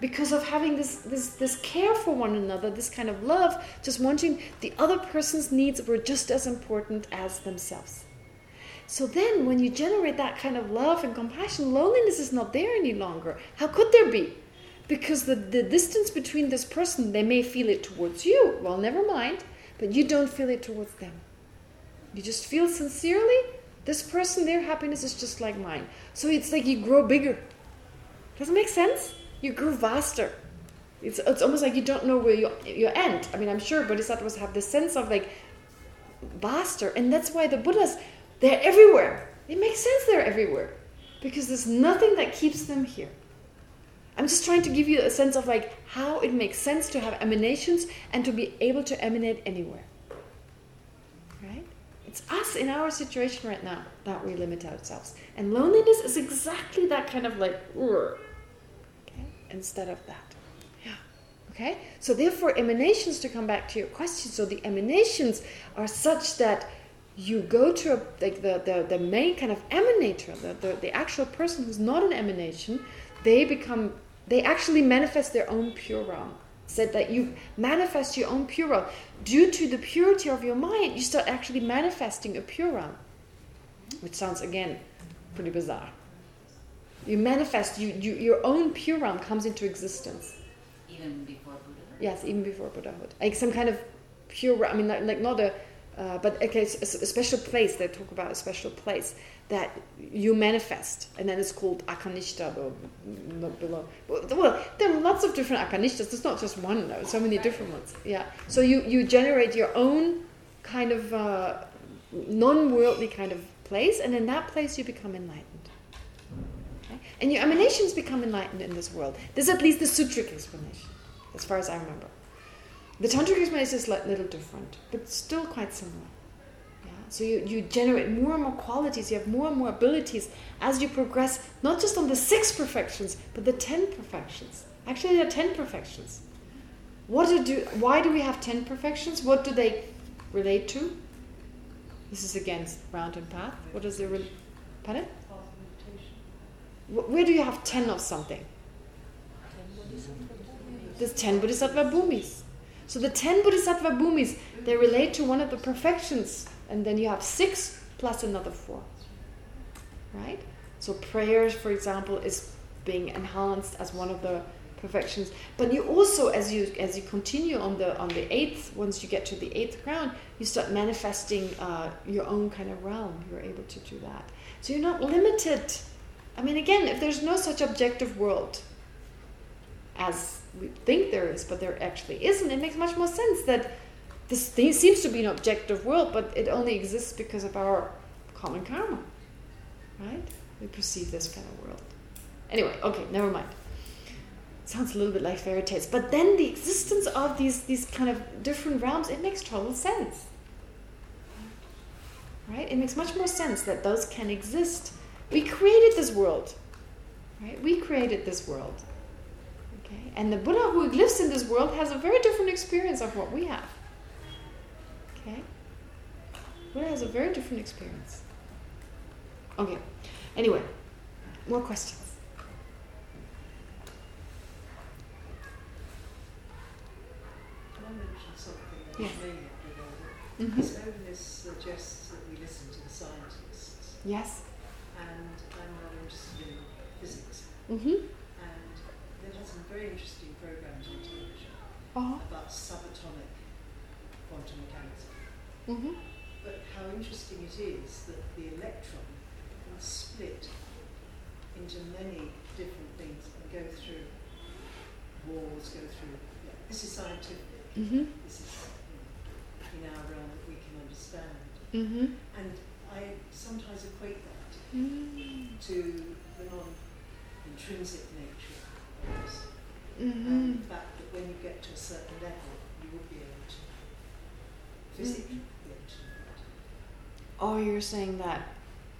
because of having this, this, this care for one another, this kind of love, just wanting the other person's needs were just as important as themselves. So then when you generate that kind of love and compassion, loneliness is not there any longer. How could there be? Because the, the distance between this person, they may feel it towards you. Well, never mind. But you don't feel it towards them. You just feel sincerely, this person, their happiness is just like mine. So it's like you grow bigger. Does it make sense? You grew vaster. It's it's almost like you don't know where you you end. I mean, I'm sure bodhisattvas have this sense of like vaster, and that's why the Buddhas they're everywhere. It makes sense they're everywhere because there's nothing that keeps them here. I'm just trying to give you a sense of like how it makes sense to have emanations and to be able to emanate anywhere. Right? It's us in our situation right now that we limit ourselves. And loneliness is exactly that kind of like, "Urgh," instead of that. Yeah. Okay? So therefore, emanations, to come back to your question, so the emanations are such that you go to a, like the, the, the main kind of emanator, the, the, the actual person who's not an emanation, they become, they actually manifest their own pure realm. Said that you manifest your own pure realm. Due to the purity of your mind, you start actually manifesting a pure realm. Which sounds, again, pretty bizarre. You manifest, you, you your own pure realm comes into existence. Even before Buddha. Yes, even before Buddhahood. Like some kind of pure, I mean, like, like not a, uh, but okay, a, a special place, they talk about a special place that you manifest. And then it's called Akanishta, or not below. Well, there are lots of different Akanishtas. There's not just one, though. So many different ones. Yeah. So you, you generate your own kind of uh, non-worldly kind of place, and in that place you become enlightened. And your emanations become enlightened in this world. This is at least the sutric explanation, as far as I remember. The tantric explanation is a little different, but still quite similar. Yeah? So you, you generate more and more qualities, you have more and more abilities as you progress, not just on the six perfections, but the ten perfections. Actually, there are ten perfections. What do, do why do we have ten perfections? What do they relate to? This is against round and path. What does it relate? Pardon? Wh- Where do you have ten of something? There's ten Bodhisattva bhumis. So the ten Bodhisattva bhumis, they relate to one of the perfections. And then you have six plus another four. Right? So prayers, for example, is being enhanced as one of the perfections. But you also, as you as you continue on the on the eighth, once you get to the eighth ground, you start manifesting uh, your own kind of realm. You're able to do that. So you're not limited. I mean, again, if there's no such objective world as we think there is, but there actually isn't, it makes much more sense that this thing seems to be an objective world, but it only exists because of our common karma. Right? We perceive this kind of world. Anyway, okay, never mind. Sounds a little bit like fairy tales. But then the existence of these, these kind of different realms, it makes total sense. Right? It makes much more sense that those can exist. We created this world. Right? We created this world. Okay? And the Buddha who lives in this world has a very different experience of what we have. Okay? Buddha has a very different experience. Okay. Anyway, more questions. Can I mention something that Yes. may not be relevant? Mhm. His Holiness suggests that we listen to the scientists, Yes. and I'm rather interested in physics, Mm-hmm. and they've had some very interesting programs on television Oh. about subatomic quantum mechanics. Mm-hmm. But how interesting it is that the electron can split into many different things and go through walls, go through. Yeah, this is scientific. Mm-hmm. This is you know, in our realm that we can understand. Mm-hmm. And I sometimes equate that Mm-hmm. to the non-intrinsic nature of us. Mm-hmm. And the fact that when you get to a certain level, you will be able to physically be able to do that. Oh, you're saying that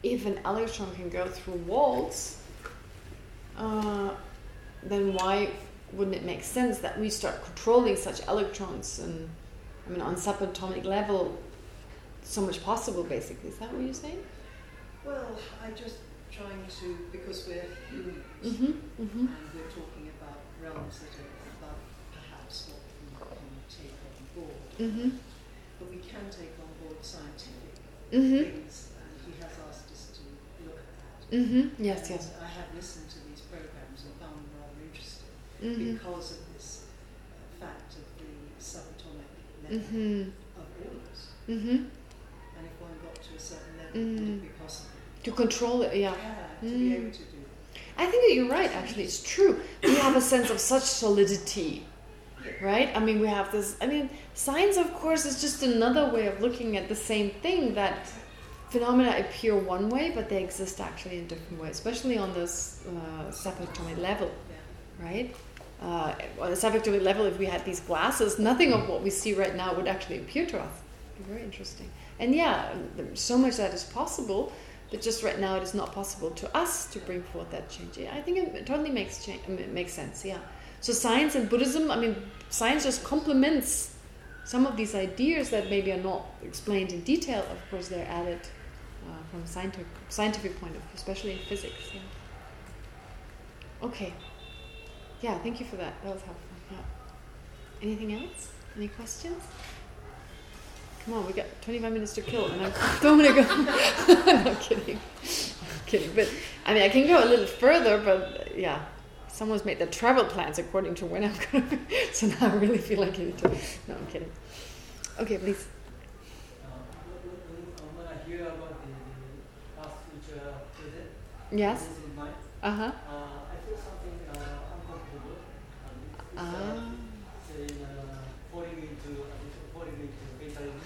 if an electron can go through walls, uh, then why wouldn't it make sense that we start controlling such electrons and, I mean, on subatomic level, so much possible, basically. Is that what you're saying? Well, I'm just trying to, because we're humans, Mm-hmm. Mm-hmm. and we're talking about realms that are above perhaps what we can take on board. Mm-hmm. But we can take on board scientific Mm-hmm. things, and he has asked us to look at that. Mm-hmm. Yes, And yes. I have listened to these programs and found them rather interesting Mm-hmm. because of this uh, fact of the subatomic level Mm-hmm. of all of us. Mm-hmm. And if one got to a certain level, would it be possible? To control it, yeah. to be Mm. able to do. I think that you're right, actually. It's true. We have a sense of such solidity, right? I mean, we have this... I mean, science, of course, is just another way of looking at the same thing, that phenomena appear one way, but they exist actually in different ways, especially on this uh, subatomic level, right? Uh, on a subjective level, if we had these glasses, nothing of what we see right now would actually appear to us. Very interesting. And yeah, so much that is possible, but just right now it is not possible to us to bring forth that change. Yeah, I think it totally makes change, it makes sense. Yeah. So science and Buddhism, I mean, science just complements some of these ideas that maybe are not explained in detail. Of course, they're added uh, from scientific scientific point of view, especially in physics. Yeah. Okay. Yeah, thank you for that. That was helpful. Yeah. Anything else? Any questions? Come on, we got 25 minutes to kill, and I don't want to go. I'm kidding. I'm kidding. But, I mean, I can go a little further, but, yeah. Someone's made the travel plans according to when I'm going to... So now I really feel like I need to... No, I'm kidding. Okay, please. when I hear about the, the past, future, present, Yes? this in mind, Uh-huh. uh, I feel something uh, uncomfortable. Uh, saying, uh, falling into, uh, falling into fatalism.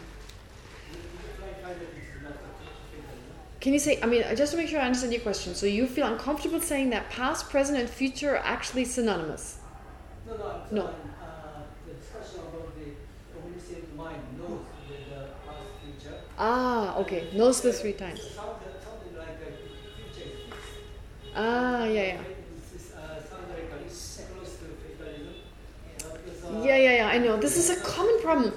You, you try, try that it's not a fatalism. Can you say, I mean, I just to make sure I understand your question, so you feel uncomfortable saying that past, present, and future are actually synonymous? No, no, I'm No. uh, the discussion about the omniscient mind knows the, the past, future. Ah, okay. Knows the three times. Something, something like future. Ah, yeah, yeah. This is, uh, sounds like a close to fatalism. Uh, uh, Yeah, yeah, yeah, I know. This is a common problem.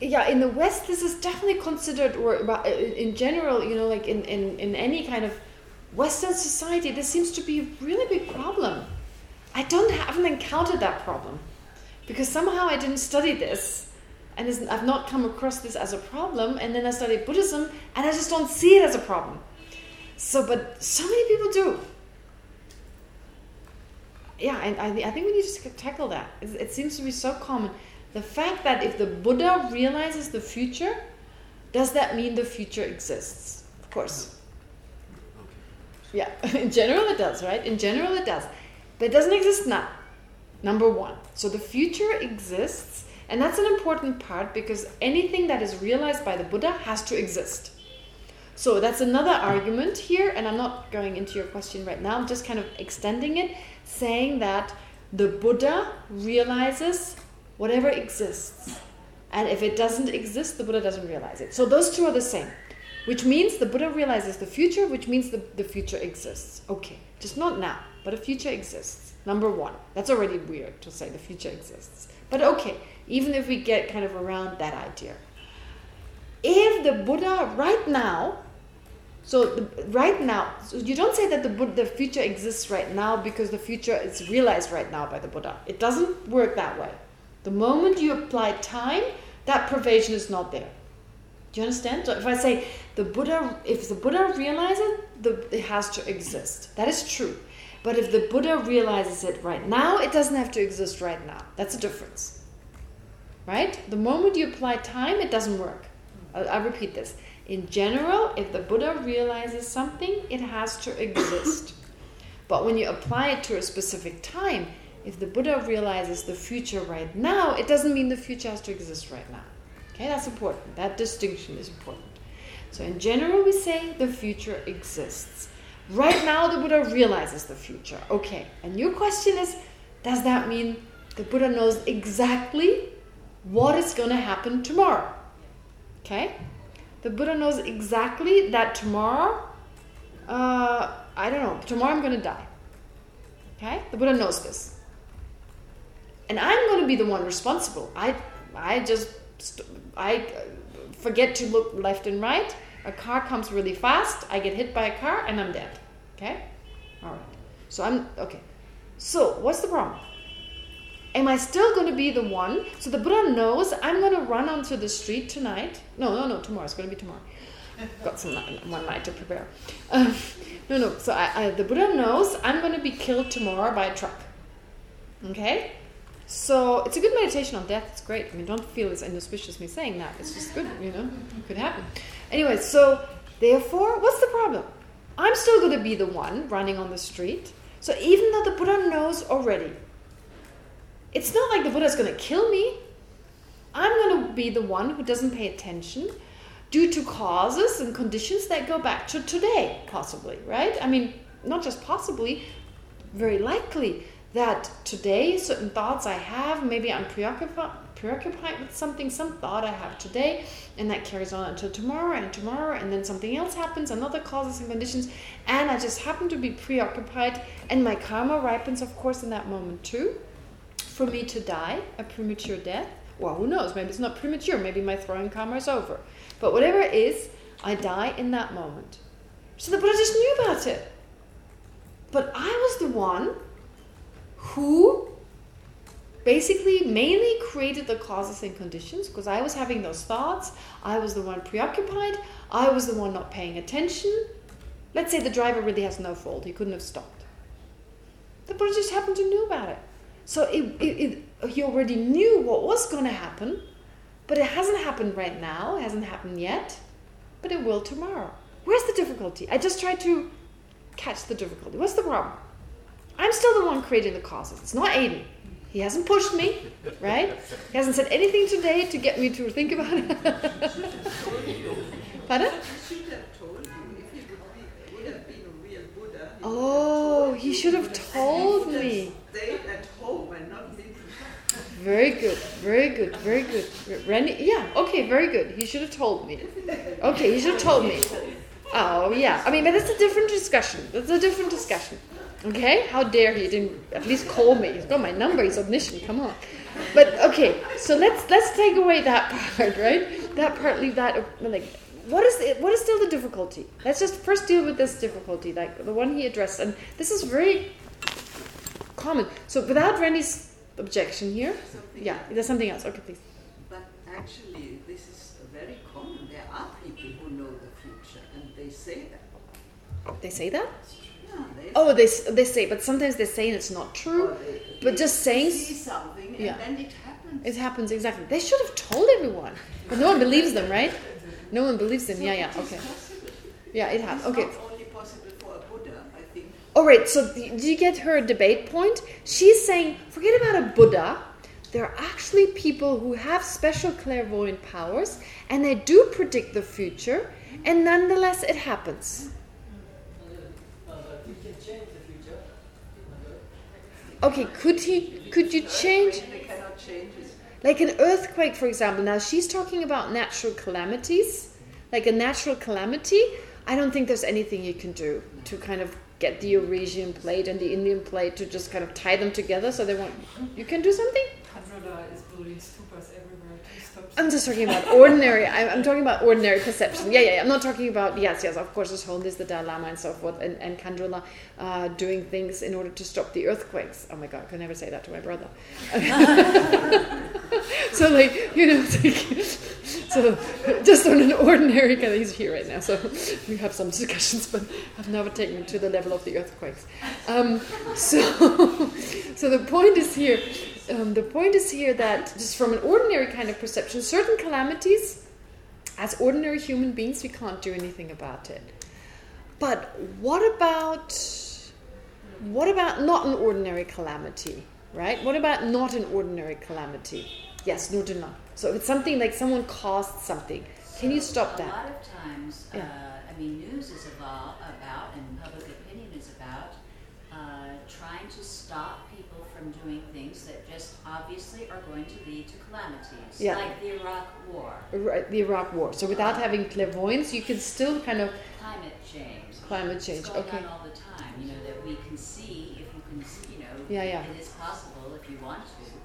Yeah, in the West, this is definitely considered, or in in general, you know, like in, in, in any kind of Western society, this seems to be a really big problem. I don't haven't encountered that problem because somehow I didn't study this, and I've not come across this as a problem. And then I studied Buddhism, and I just don't see it as a problem. So, but so many people do. Yeah, and I, I think we need to tackle that. It, it seems to be so common. The fact that if the Buddha realizes the future, does that mean the future exists? Of course. Yeah, in general it does, right? In general it does. But it doesn't exist now, number one. So the future exists, and that's an important part because anything that is realized by the Buddha has to exist. So that's another argument here, and I'm not going into your question right now, I'm just kind of extending it, saying that the Buddha realizes whatever exists. And if it doesn't exist, the Buddha doesn't realize it. So those two are the same. Which means the Buddha realizes the future, which means the, the future exists. Okay, just not now, but a future exists. Number one. That's already weird to say the future exists. But okay, even if we get kind of around that idea. If the Buddha right now, so the, right now, so you don't say that the, Bud- the future exists right now because the future is realized right now by the Buddha. It doesn't work that way. The moment you apply time, that pervasion is not there. Do you understand? So if I say the Buddha, if the Buddha realizes it, it has to exist. That is true. But if the Buddha realizes it right now, it doesn't have to exist right now. That's a difference. Right? The moment you apply time, it doesn't work. I'll, I'll repeat this. In general, if the Buddha realizes something, it has to exist. but when you apply it to a specific time, if the Buddha realizes the future right now, it doesn't mean the future has to exist right now. Okay, that's important. That distinction is important. So in general, we say the future exists. Right now, the Buddha realizes the future. Okay, and your question is, does that mean the Buddha knows exactly what is going to happen tomorrow? Okay? The Buddha knows exactly that tomorrow, uh, I don't know, tomorrow I'm going to die. Okay? The Buddha knows this. And I'm going to be the one responsible. I, I just, I forget to look left and right. A car comes really fast. I get hit by a car and I'm dead. Okay? All right. So I'm, okay. So what's the problem? Am I still going to be the one? So the Buddha knows I'm going to run onto the street tonight. No, no, no, tomorrow. It's going to be tomorrow. Got some one night to prepare. Um, no, no. So I, I, the Buddha knows I'm going to be killed tomorrow by a truck. Okay? So it's a good meditation on death. It's great. I mean, don't feel it's inauspicious me saying that. It's just good, you know. It could happen. Anyway, so therefore, what's the problem? I'm still going to be the one running on the street. So even though the Buddha knows already, it's not like the Buddha is going to kill me. I'm going to be the one who doesn't pay attention due to causes and conditions that go back to today, possibly, right? I mean, not just possibly, very likely that today certain thoughts I have, maybe I'm preoccupied preoccupied with something, some thought I have today, and that carries on until tomorrow and tomorrow, and then something else happens, another causes and conditions, and I just happen to be preoccupied, and my karma ripens, of course, in that moment too, for me to die, a premature death. Well, who knows? Maybe it's not premature. Maybe my throwing karma is over. But whatever it is, I die in that moment. So the Buddha just knew about it. But I was the one who basically mainly created the causes and conditions because I was having those thoughts. I was the one preoccupied. I was the one not paying attention. Let's say the driver really has no fault. He couldn't have stopped. The Buddha just happened to know about it. So it, it, it, he already knew what was going to happen, but it hasn't happened right now. It hasn't happened yet, but it will tomorrow. Where's the difficulty? I just tried to catch the difficulty. What's the problem? I'm still the one creating the causes. It's not Aiden. He hasn't pushed me, right? He hasn't said anything today to get me to think about it. Pardon? Oh, he should have told oh, me. Very good, very good, very good. Randy, yeah, okay, very good. He should have told me. Okay, he should have told me. Oh, yeah. I mean, but that's a different discussion. That's a different discussion. Okay? How dare he didn't at least call me. He's got my number. He's omniscient. Come on. But okay, so let's let's take away that part, right? That part, leave that like what is the, what is still the difficulty? Let's just first deal with this difficulty, like the one he addressed, and this is very common. So without Randy's objection here, something yeah, there's something else. Okay, please. But actually, this is very common. There are people who know the future, and they say that. They say that. Oh, they they say, but sometimes they say it's not true. But just saying, see something, and yeah. then it happens. it happens exactly. They should have told everyone, but no one believes them, right? No one believes them. So Yeah, yeah, okay. possible. Yeah, it has. Okay. only possible for a Buddha, I think. All right. So do you get her debate point? She's saying, forget about a Buddha. There are actually people who have special clairvoyant powers, and they do predict the future, and nonetheless, it happens. Uh, but you can change the future. Okay, could he? Could you change? Like an earthquake, for example. Now, she's talking about natural calamities. Like a natural calamity, I don't think there's anything you can do to kind of get the Eurasian plate and the Indian plate to just kind of tie them together so they won't... You can do something? Is. I'm just talking about ordinary. I'm, I'm talking about ordinary perception. Yeah, yeah, yeah. I'm not talking about yes, yes. Of course, this whole Holiness, the Dalai Lama, and so forth, and and uh, doing things in order to stop the earthquakes. Oh my God, I can never say that to my brother. so like you know, like, so just on an ordinary kind of he's here right now, so we have some discussions, but I've never taken to the level of the earthquakes. Um, so so the point is here. Um, the point is here that just from an ordinary kind of perception, certain calamities, as ordinary human beings, we can't do anything about it. But what about what about not an ordinary calamity, right? What about not an ordinary calamity? Yes, Nurdina. So if it's something like someone caused something, can you stop that? A lot of times, Yeah. uh, I mean, news is about, about and public opinion is about uh, trying to stop from doing things that just obviously are going to lead to calamities, Yeah. like the Iraq War, Right, The Iraq War. So without having clairvoyance, you can still kind of climate change. climate change. Okay. all the time. You know that we can see if you can, see, you know, Yeah, yeah. it is possible if you want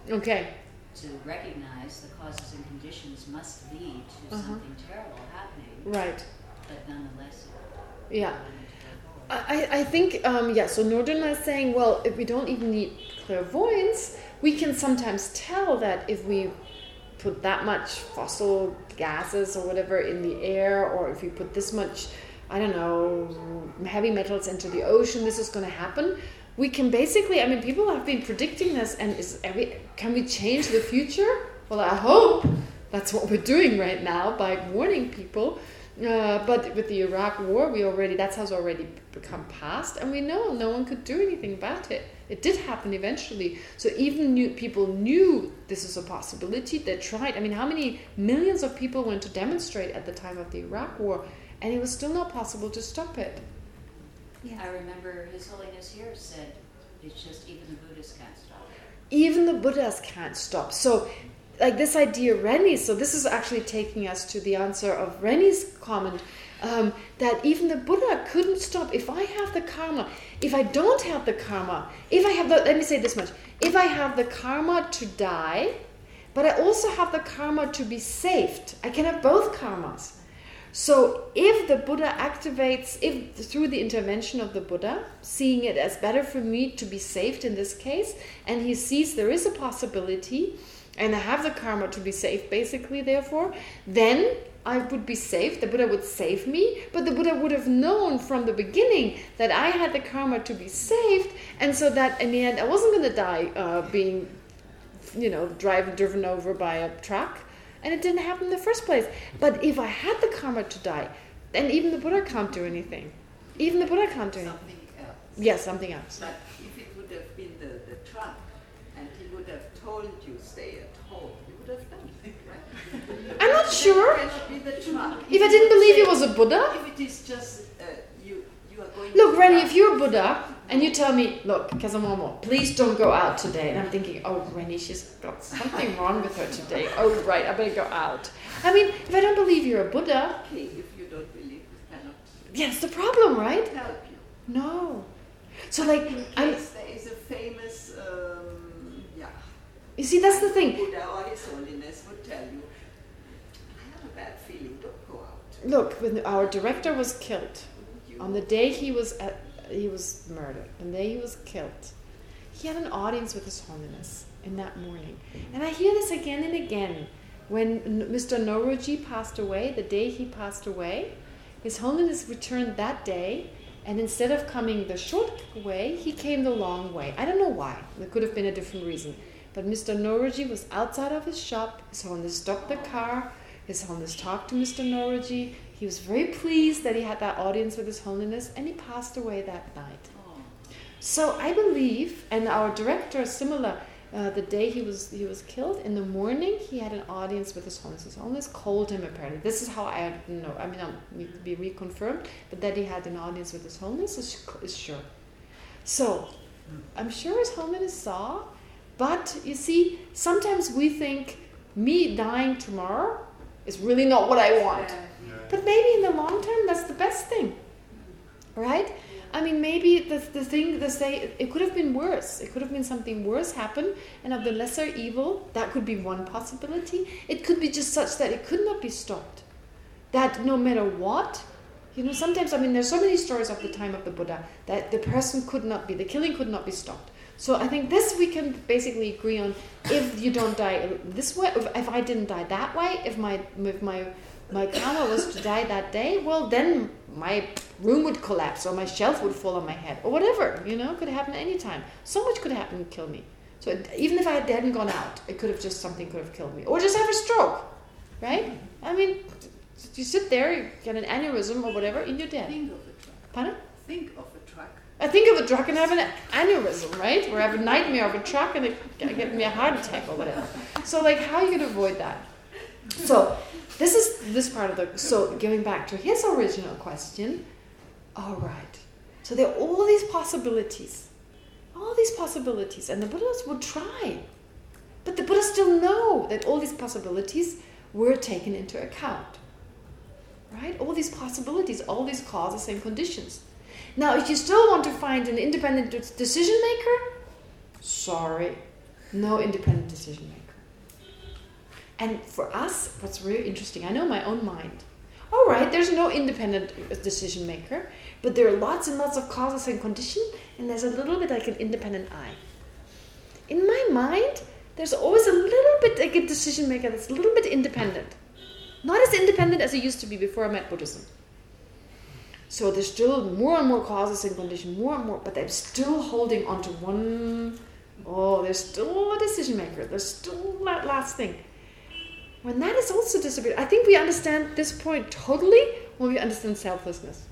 to Okay. to recognize the causes and conditions must lead to Uh-huh. something terrible happening, Right. but nonetheless. Yeah. I, I think, um, yeah, so Nordin is saying, well, if we don't even need clairvoyance, we can sometimes tell that if we put that much fossil gases or whatever in the air, or if we put this much, I don't know, heavy metals into the ocean, this is going to happen. We can basically, I mean, people have been predicting this, and is every, can we change the future? Well, I hope that's what we're doing right now by warning people. Uh, but with the Iraq War, we already that has already become past, and we know no one could do anything about it. It did happen eventually. So even new people knew this is a possibility. They tried. I mean, how many millions of people went to demonstrate at the time of the Iraq War, and it was still not possible to stop it. Yeah. I remember His Holiness here said It's just even the Buddhists can't stop. even the Buddhas can't stop. So, like this idea, Rennie, so this is actually taking us to the answer of Rennie's comment, um, that even the Buddha couldn't stop. If I have the karma, if I don't have the karma, if I have the, let me say this much, if I have the karma to die, but I also have the karma to be saved, I can have both karmas. So if the Buddha activates, if through the intervention of the Buddha, seeing it as better for me to be saved in this case, and he sees there is a possibility, and I have the karma to be saved basically therefore, then I would be saved, the Buddha would save me, but the Buddha would have known from the beginning that I had the karma to be saved, and so that in the end I wasn't going to die uh, being, you know, driven, driven over by a truck, and it didn't happen in the first place. But if I had the karma to die, then even the Buddha can't do anything. Even the Buddha can't do anything. Something else. Yes, something else. But if it would have been the, the truck and he would have told you stay at home, you would have done it, right? I'm not sure. It cannot be the truck. If I didn't believe he was a Buddha, If it is just uh, you, you are going. Look, Rennie, if you're a Buddha and you tell me, look, Kazamomo, please don't go out today. And I'm thinking, oh, Rennie, she's got something wrong with her today. Oh, right, I better go out. I mean, if I don't believe you're a Buddha, Okay, if you don't believe, you cannot it's the problem, right? help you. No. So, like, In I'm, there is a famous, yeah, you see, that's the thing. Buddha or His Holiness would tell you, I have a bad feeling, don't go out. Look, when our director was killed, You on the day he was at, he was murdered, the day he was killed, he had an audience with His Holiness in that morning. And I hear this again and again. When Mr. Noroji passed away, the day he passed away, His Holiness returned that day, and instead of coming the short way, he came the long way. I don't know why. There could have been a different reason. But Mr. Noroji was outside of his shop. His Holiness stopped the car. His Holiness talked to Mr. Noroji. He was very pleased that he had that audience with His Holiness, and he passed away that night. So I believe, and our director, similar, uh, the day he was he was killed, in the morning he had an audience with His Holiness. His Holiness called him apparently. This is how I know. I mean, I need to be reconfirmed, but that he had an audience with His Holiness is, is sure. So I'm sure His Holiness saw, but you see, sometimes we think me dying tomorrow is really not what I want. Yeah. But maybe in the long term, that's the best thing, right? I mean, maybe the, the thing, the say, it could have been worse. It could have been something worse happen, and of the lesser evil, that could be one possibility. It could be just such that it could not be stopped. That no matter what, you know, sometimes, I mean, there's so many stories of the time of the Buddha that the person could not be, the killing could not be stopped. So I think this we can basically agree on. If you don't die this way, if, if I didn't die that way, if my if my my karma was to die that day, well then my room would collapse or my shelf would fall on my head or whatever. You know, could happen any time. So much could happen and kill me. So it, even if I hadn't gone out, it could have just something could have killed me or just have a stroke, right? I mean, you sit there, you get an aneurysm or whatever, and you're dead. think of truck. Pardon? Think of truck. I think of a truck and I have an aneurysm, right? Or I have a nightmare of a truck and it get me a heart attack or whatever. So like how you to avoid that? So this is this part of the so going back to his original question, all right. So there are all these possibilities. All these possibilities and the Buddhas would try. But the Buddhas still know that all these possibilities were taken into account. Right? All these possibilities, all these causes and conditions. Now, if you still want to find an independent decision maker, sorry, no independent decision maker. And for us, what's really interesting, I know my own mind. All right, there's no independent decision maker, but there are lots and lots of causes and conditions, and there's a little bit like an independent eye. In my mind, there's always a little bit like a decision maker that's a little bit independent. Not as independent as it used to be before I met Buddhism. So there's still more and more causes and conditions, more and more, but they're still holding on to one, oh, there's still a decision maker. There's still that last thing. When that is also disappeared, I think we understand this point totally when we understand selflessness.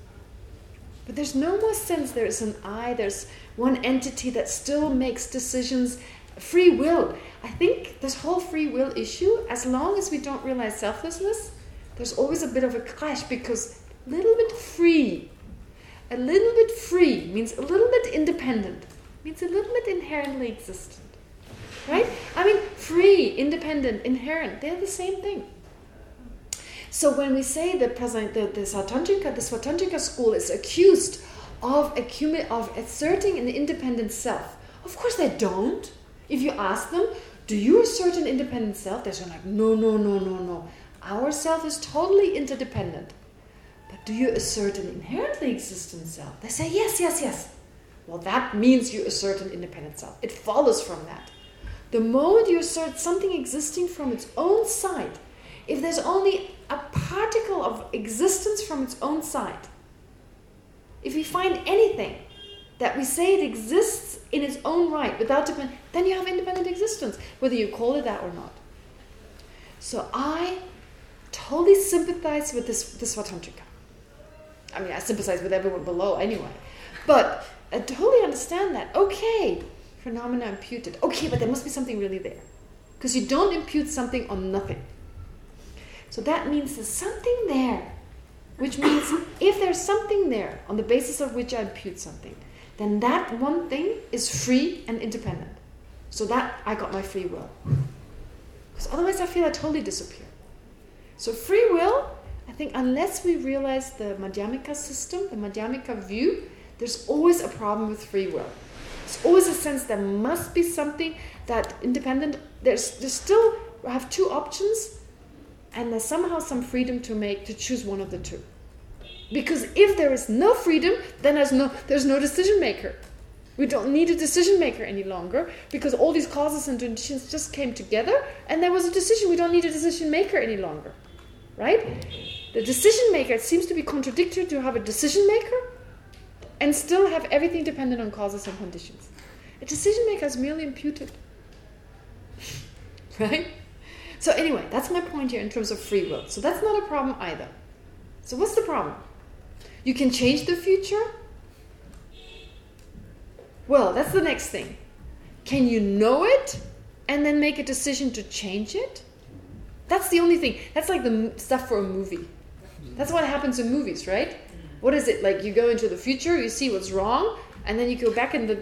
But there's no more sense there is an I, there's one entity that still makes decisions, free will. I think this whole free will issue, as long as we don't realize selflessness, there's always a bit of a clash because little bit free, a little bit free means a little bit independent. means a little bit inherently existent. Right? I mean, free, independent, inherent, they're the same thing. So when we say that the, the Svatantrika, the Svatantrika school is accused of, of asserting an independent self, of course they don't. If you ask them, do you assert an independent self? They're like, no, no, no, no, no. Our self is totally interdependent. Do you assert an inherently existent self? They say, yes, yes, yes. Well, that means you assert an independent self. It follows from that. The moment you assert something existing from its own side, if there's only a particle of existence from its own side, if we find anything that we say it exists in its own right without depend, then you have independent existence, whether you call it that or not. So I totally sympathize with this, this. I mean, I sympathize with everyone below anyway. But I totally understand that. Okay, phenomena imputed. Okay, but there must be something really there. Because you don't impute something on nothing. So that means there's something there. Which means if there's something there on the basis of which I impute something, then that one thing is free and independent. So that I got my free will. Because otherwise I feel I totally disappear. So free will, I think unless we realize the Madhyamika system, the Madhyamika view, there's always a problem with free will. There's always a sense there must be something that independent, there's, there's still, have two options, and there's somehow some freedom to make, to choose one of the two. Because if there is no freedom, then there's no, there's no decision maker. We don't need a decision maker any longer because all these causes and conditions just came together and there was a decision. We don't need a decision maker any longer. Right? The decision maker, it seems to be contradictory to have a decision maker and still have everything dependent on causes and conditions. A decision maker is merely imputed. right? So anyway, that's my point here in terms of free will. So that's not a problem either. So what's the problem? You can change the future? Well, that's the next thing. Can you know it and then make a decision to change it? That's the only thing. That's like the stuff for a movie. That's what happens in movies, right? What is it? Like you go into the future, you see what's wrong, and then you go back in the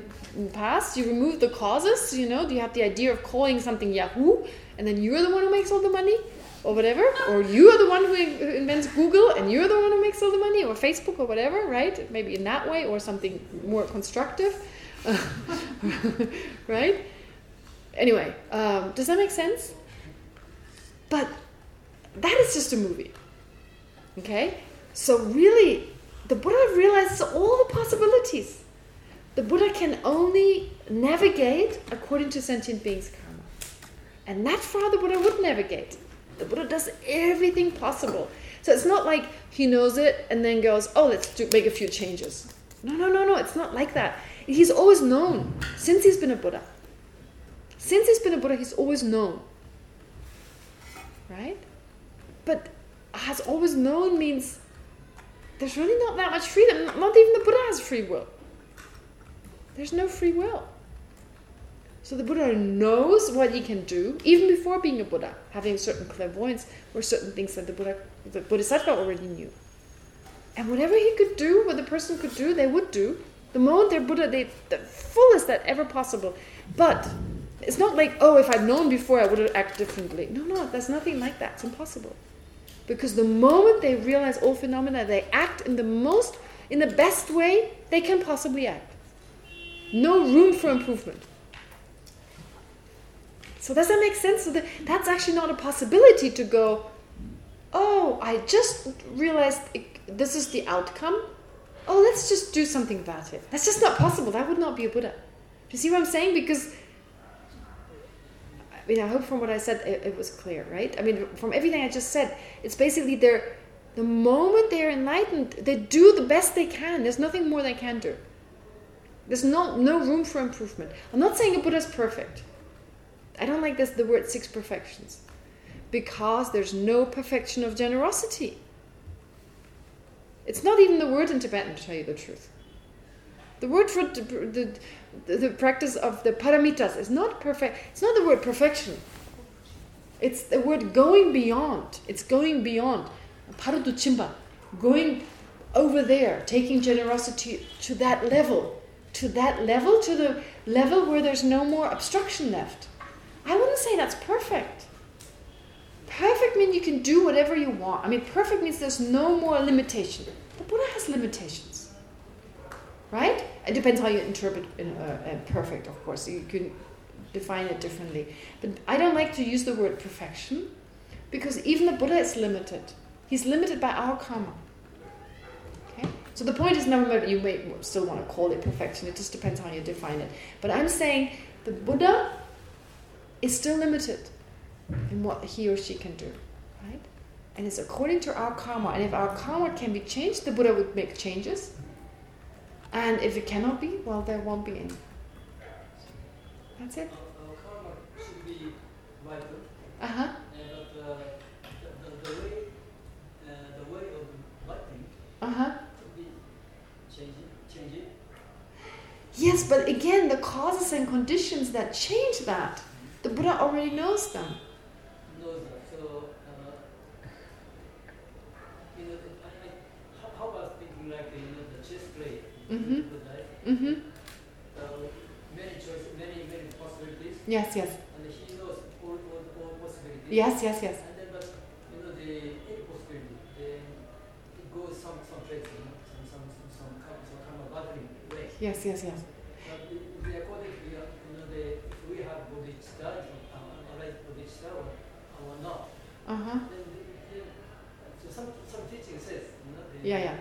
past, you remove the causes, you know, do you have the idea of calling something Yahoo, and then you're the one who makes all the money? or whatever, or you are the one who invents Google and you're the one who makes all the money, or Facebook or whatever, right? Maybe in that way, or something more constructive, right? Anyway, um, does that make sense? But that is just a movie, okay? So really, the Buddha realizes all the possibilities. The Buddha can only navigate according to sentient beings' karma. And that's how the Buddha would navigate. The Buddha does everything possible. So it's not like he knows it and then goes, oh, let's do, make a few changes. No, no, no, no. It's not like that. He's always known since he's been a Buddha. Since he's been a Buddha, he's always known. Right? But has always known means there's really not that much freedom. Not even the Buddha has free will. There's no free will. So the Buddha knows what he can do, even before being a Buddha, having certain clairvoyance or certain things that the Buddha, the Bodhisattva already knew. And whatever he could do, what the person could do, they would do. The moment they're Buddha, they the fullest that ever possible. But it's not like, oh, if I'd known before, I would have acted differently. No, no, there's nothing like that. It's impossible. Because the moment they realize all phenomena, they act in the most, in the best way they can possibly act. No room for improvement. So does that make sense? So that, that's actually not a possibility to go, oh, I just realized this is the outcome. Oh, let's just do something about it. That's just not possible. That would not be a Buddha. Do you see what I'm saying? Because, I mean, I hope from what I said it, it was clear, right? I mean, from everything I just said, it's basically they're, the moment they're enlightened, they do the best they can. There's nothing more they can do. There's no, no room for improvement. I'm not saying a Buddha is perfect. I don't like this the word six perfections because there's no perfection of generosity. It's not even the word in Tibetan, to tell you the truth. The word for the, the, practice of the paramitas is not perfect. It's not the word perfection. It's the word going beyond. It's going beyond. Paruduchimba, going over there, taking generosity to that level to that level, to the level where there's no more obstruction left. I wouldn't say that's perfect. Perfect means you can do whatever you want. I mean, perfect means there's no more limitation. The Buddha has limitations. Right? It depends how you interpret in, uh, uh, perfect, of course. You can define it differently. But I don't like to use the word perfection because even the Buddha is limited. He's limited by our karma. Okay? So the point is, never you may still want to call it perfection. It just depends how you define it. But I'm saying the Buddha is still limited in what he or she can do. Right? And it's according to our karma. And if our karma can be changed, the Buddha would make changes. And if it cannot be, well, there won't be any. That's it. Our karma should be vital. Uh-huh. Uh, the, the, the way uh, the way of lighting could be changing changing. Yes, but again, the causes and conditions that change that, the Buddha already knows them. knows that. So uh, you know, I, I, how, how about thinking like you know the chess Mhm. Mm-hmm. So many choices, many many possibilities. Yes, yes. Yes, yes, yes. And then, you know, the it goes some some place, you know, some some some some kind of way. Yes, yes, yes. But the, according to you know, the we have uh, not, so some some teaching says, you know, the, Yeah, yeah.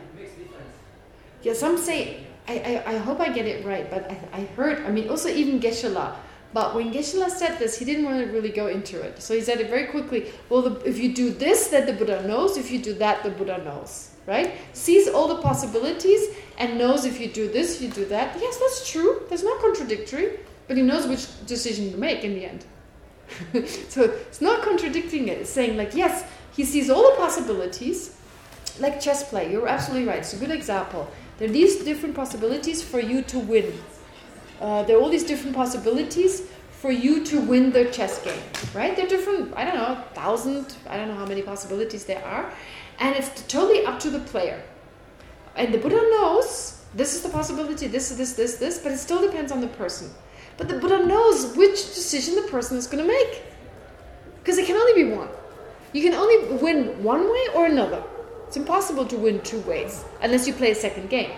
Yeah, some say, I, I, I hope I get it right, but I, I heard, I mean, also even Geshe-la, but when Geshe-la said this, he didn't want to really go into it. So he said it very quickly, well, the, if you do this, then the Buddha knows. If you do that, the Buddha knows. Right? Sees all the possibilities and knows if you do this, you do that. Yes, that's true. That's not contradictory. But he knows which decision to make in the end. so it's not contradicting it. It's saying like, yes, he sees all the possibilities, like chess play. You're absolutely right. It's a good example. There are these different possibilities for you to win. Uh, there are all these different possibilities for you to win the chess game, right? They're different, I don't know, thousand, I don't know how many possibilities there are. And it's totally up to the player. And the Buddha knows this is the possibility, this, is this, this, this, but it still depends on the person. But the Buddha knows which decision the person is going to make. Because it can only be one. You can only win one way or another. It's impossible to win two ways, unless you play a second game.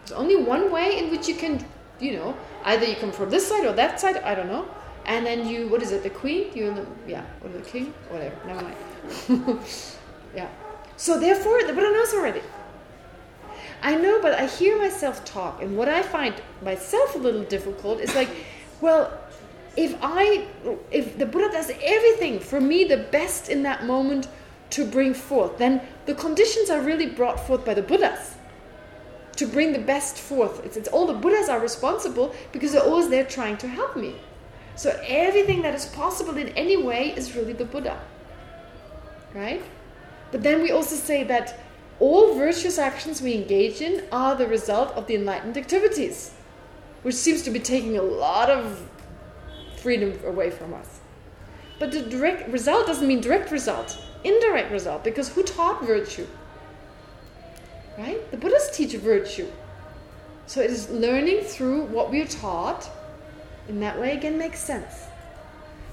There's only one way in which you can, you know, either you come from this side or that side, I don't know, and then you, what is it, the queen? You, the, yeah, or the king? Whatever, never mind. yeah. So therefore, the Buddha knows already. I know, but I hear myself talk, and what I find myself a little difficult is like, well, if I, if the Buddha does everything for me the best in that moment to bring forth, then the conditions are really brought forth by the Buddhas to bring the best forth. It's, it's all the Buddhas are responsible because they're always there trying to help me. So everything that is possible in any way is really the Buddha. Right? But then we also say that all virtuous actions we engage in are the result of the enlightened activities, which seems to be taking a lot of freedom away from us. But the direct result doesn't mean direct result, indirect result, because who taught virtue? Right? The Buddhas teach virtue. So it is learning through what we are taught. In that way, again, makes sense.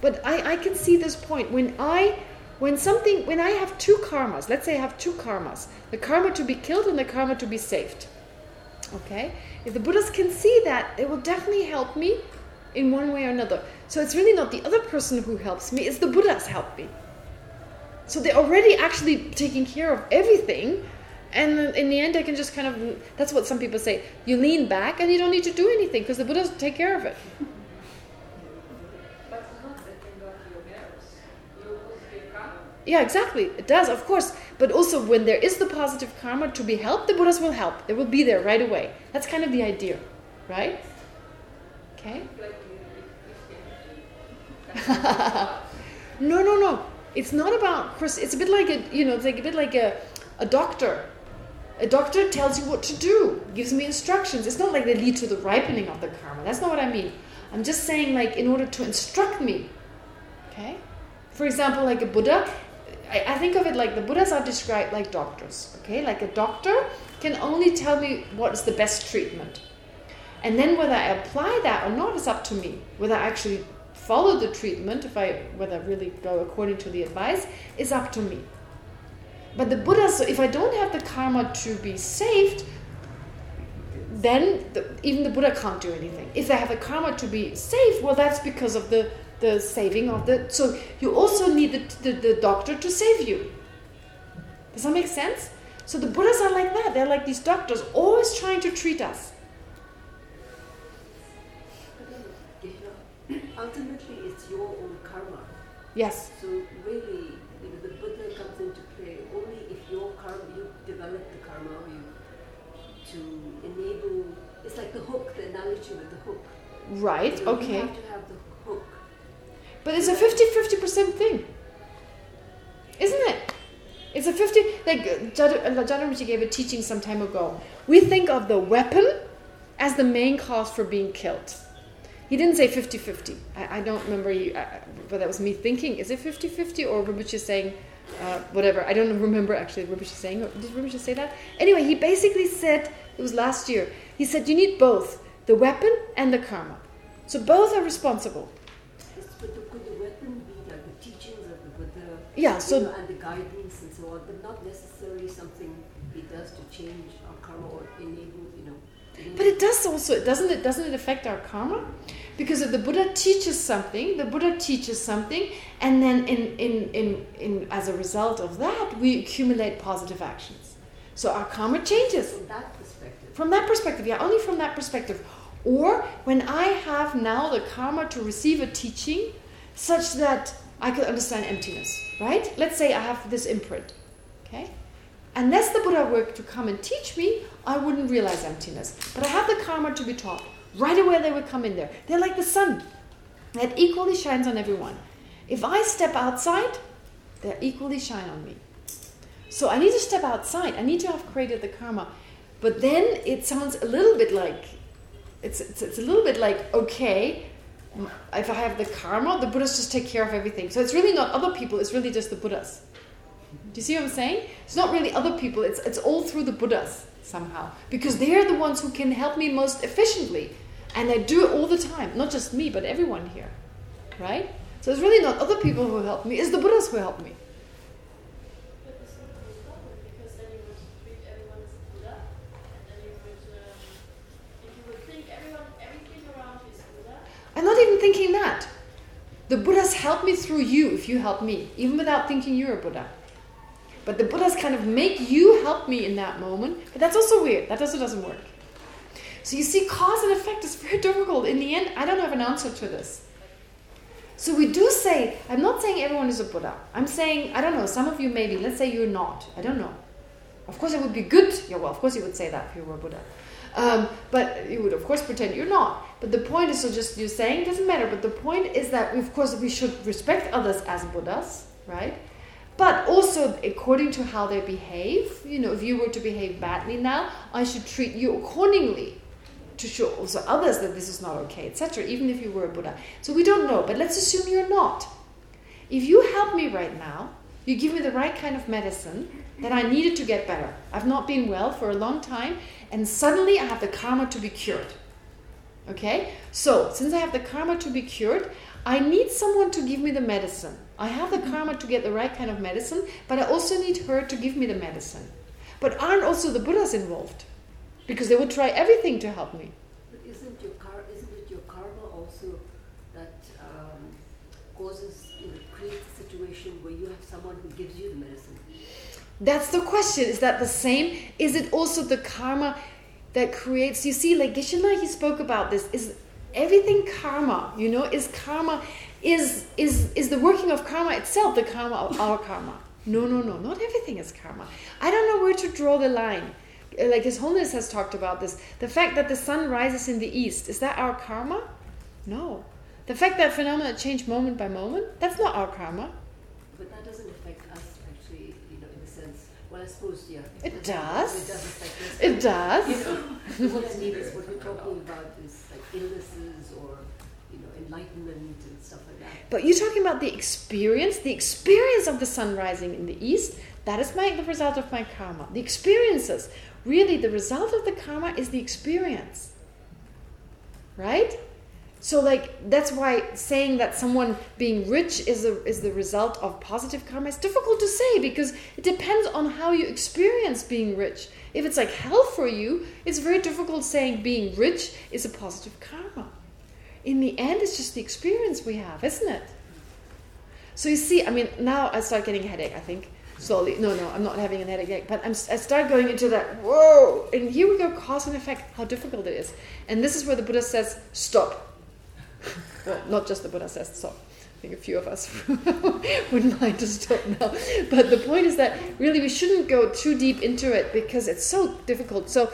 But I, I can see this point. When I when something when I have two karmas, let's say I have two karmas, the karma to be killed and the karma to be saved. Okay? If the Buddhas can see that, it will definitely help me in one way or another. So it's really not the other person who helps me, it's the Buddhas help me. So they're already actually taking care of everything. And in the end, I can just kind of, that's what some people say, you lean back and you don't need to do anything because the Buddhas take care of it. Yeah, exactly. It does, of course. But also when there is the positive karma to be helped, the Buddhas will help. They will be there right away. That's kind of the idea, right? Okay? No, no, no. It's not about Chris. It's a bit like a, you know, it's like a bit like a, a doctor. A doctor tells you what to do, gives me instructions. It's not like they lead to the ripening of the karma. That's not what I mean. I'm just saying, like, in order to instruct me. Okay? For example, like a Buddha, I, I think of it like the Buddhas are described like doctors. Okay? Like a doctor can only tell me what is the best treatment. And then whether I apply that or not is up to me. Whether I actually follow the treatment, if I whether I really go according to the advice, is up to me. But the Buddha, so if I don't have the karma to be saved, then the, even the Buddha can't do anything. If I have the karma to be saved, well, that's because of the the saving of the. So you also need the, the, the doctor to save you. Does that make sense? So the Buddhas are like that. They're like these doctors, always trying to treat us. Ultimately it's your own karma. Yes. So really, you know, the Buddha comes into play only if your karma, you develop the karma, you to enable. It's like the hook, the analogy with the hook. Right. You know, okay. You have to have the hook. But it's a 50-50% thing. Isn't it? It's a 50... Like, Jadaruchi uh, gave a teaching some time ago. We think of the weapon as the main cause for being killed. He didn't say 50-50. I, I, don't remember you, uh, but that was me thinking, is it 50-50 or Rinpoche saying uh, whatever. I don't remember actually Rinpoche saying, did Rinpoche say that? Anyway, he basically said, it was last year, he said you need both, the weapon and the karma. So both are responsible. Yes, but the, could the weapon be like the teachings of the Buddha? Yeah, so know, and the guidance and so on, but not necessarily something he does to change our karma or enable, you know. Enable But it does also, doesn't it? Doesn't it affect our karma? Because if the Buddha teaches something, the Buddha teaches something, and then in in in in as a result of that, we accumulate positive actions. So our karma changes. From that perspective. From that perspective, yeah, only from that perspective. Or when I have now the karma to receive a teaching such that I could understand emptiness, right? Let's say I have this imprint, okay? Unless the Buddha were to come and teach me, I wouldn't realize emptiness. But I have the karma to be taught. Right away they would come in there. They're like the sun that equally shines on everyone. If I step outside, they equally shine on me. So I need to step outside. I need to have created the karma. But then it sounds a little bit like, it's, it's, it's a little bit like, okay, if I have the karma, the Buddhas just take care of everything. So it's really not other people, it's really just the Buddhas. Do you see what I'm saying? It's not really other people, it's, it's all through the Buddhas somehow. Because they're the ones who can help me most efficiently. And they do it all the time. Not just me, but everyone here. Right? So it's really not other people who help me, it's the Buddhas who help me. I'm not even thinking that. The Buddhas help me through you if you help me, even without thinking you're a Buddha. But the Buddhas kind of make you help me in that moment. But that's also weird. That also doesn't work. So you see, cause and effect is very difficult. In the end, I don't have an answer to this. So we do say, I'm not saying everyone is a Buddha. I'm saying, I don't know, some of you maybe, let's say you're not. I don't know. Of course it would be good. Yeah, well, of course you would say that if you were a Buddha. Um, but you would, of course, pretend you're not. But the point is, so just you're saying doesn't matter. But the point is that, of course, we should respect others as Buddhas, right? But also, according to how they behave, you know, if you were to behave badly now, I should treat you accordingly to show also others that this is not okay, etc., even if you were a Buddha. So we don't know, but let's assume you're not. If you help me right now, you give me the right kind of medicine that I needed to get better. I've not been well for a long time, and suddenly I have the karma to be cured. Okay? So, since I have the karma to be cured, I need someone to give me the medicine. I have the karma to get the right kind of medicine, but I also need her to give me the medicine. But aren't also the Buddhas involved? Because they would try everything to help me. But isn't your car isn't it your karma also that um, causes you know, creates a situation where you have someone who gives you the medicine? That's the question. Is that the same? Is it also the karma that creates... You see, like Geshe-la, he spoke about this. Is everything karma, you know? Is karma... Is, is, is the working of karma itself the karma of our karma? No, no, no. Not everything is karma. I don't know where to draw the line. Uh, like His Holiness has talked about this. The fact that the sun rises in the east, is that our karma? No. The fact that phenomena change moment by moment, that's not our karma. But that doesn't affect us actually, you know, in the sense. Well, I suppose yeah. It does. does. It does affect us. It does. You know, what I mean is what we're talking about is like illnesses or you know enlightenment But you're talking about the experience, the experience of the sun rising in the east, that is my the result of my karma. The experiences. Really, the result of the karma is the experience. right? So like that's why saying that someone being rich is a, is the result of positive karma is difficult to say because it depends on how you experience being rich. If it's like hell for you, it's very difficult saying being rich is a positive karma. In the end, it's just the experience we have, isn't it? So you see, I mean, now I start getting a headache, I think, slowly. No, no, I'm not having a headache yet, but I'm, I start going into that, whoa, and here we go, cause and effect, how difficult it is. And this is where the Buddha says, stop well, not just the Buddha says stop. I think a few of us wouldn't mind to stop now. But the point is that really we shouldn't go too deep into it because it's so difficult. So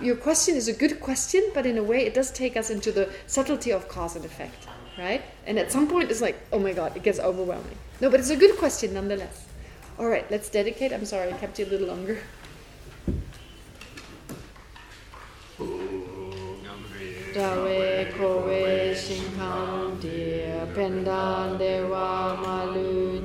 your question is a good question, but in a way it does take us into the subtlety of cause and effect, right? And at some point it's like, oh my God, it gets overwhelming. No, but it's a good question nonetheless. All right, let's dedicate. I'm sorry, I kept you a little longer. Dawe kowe pendan dewa malu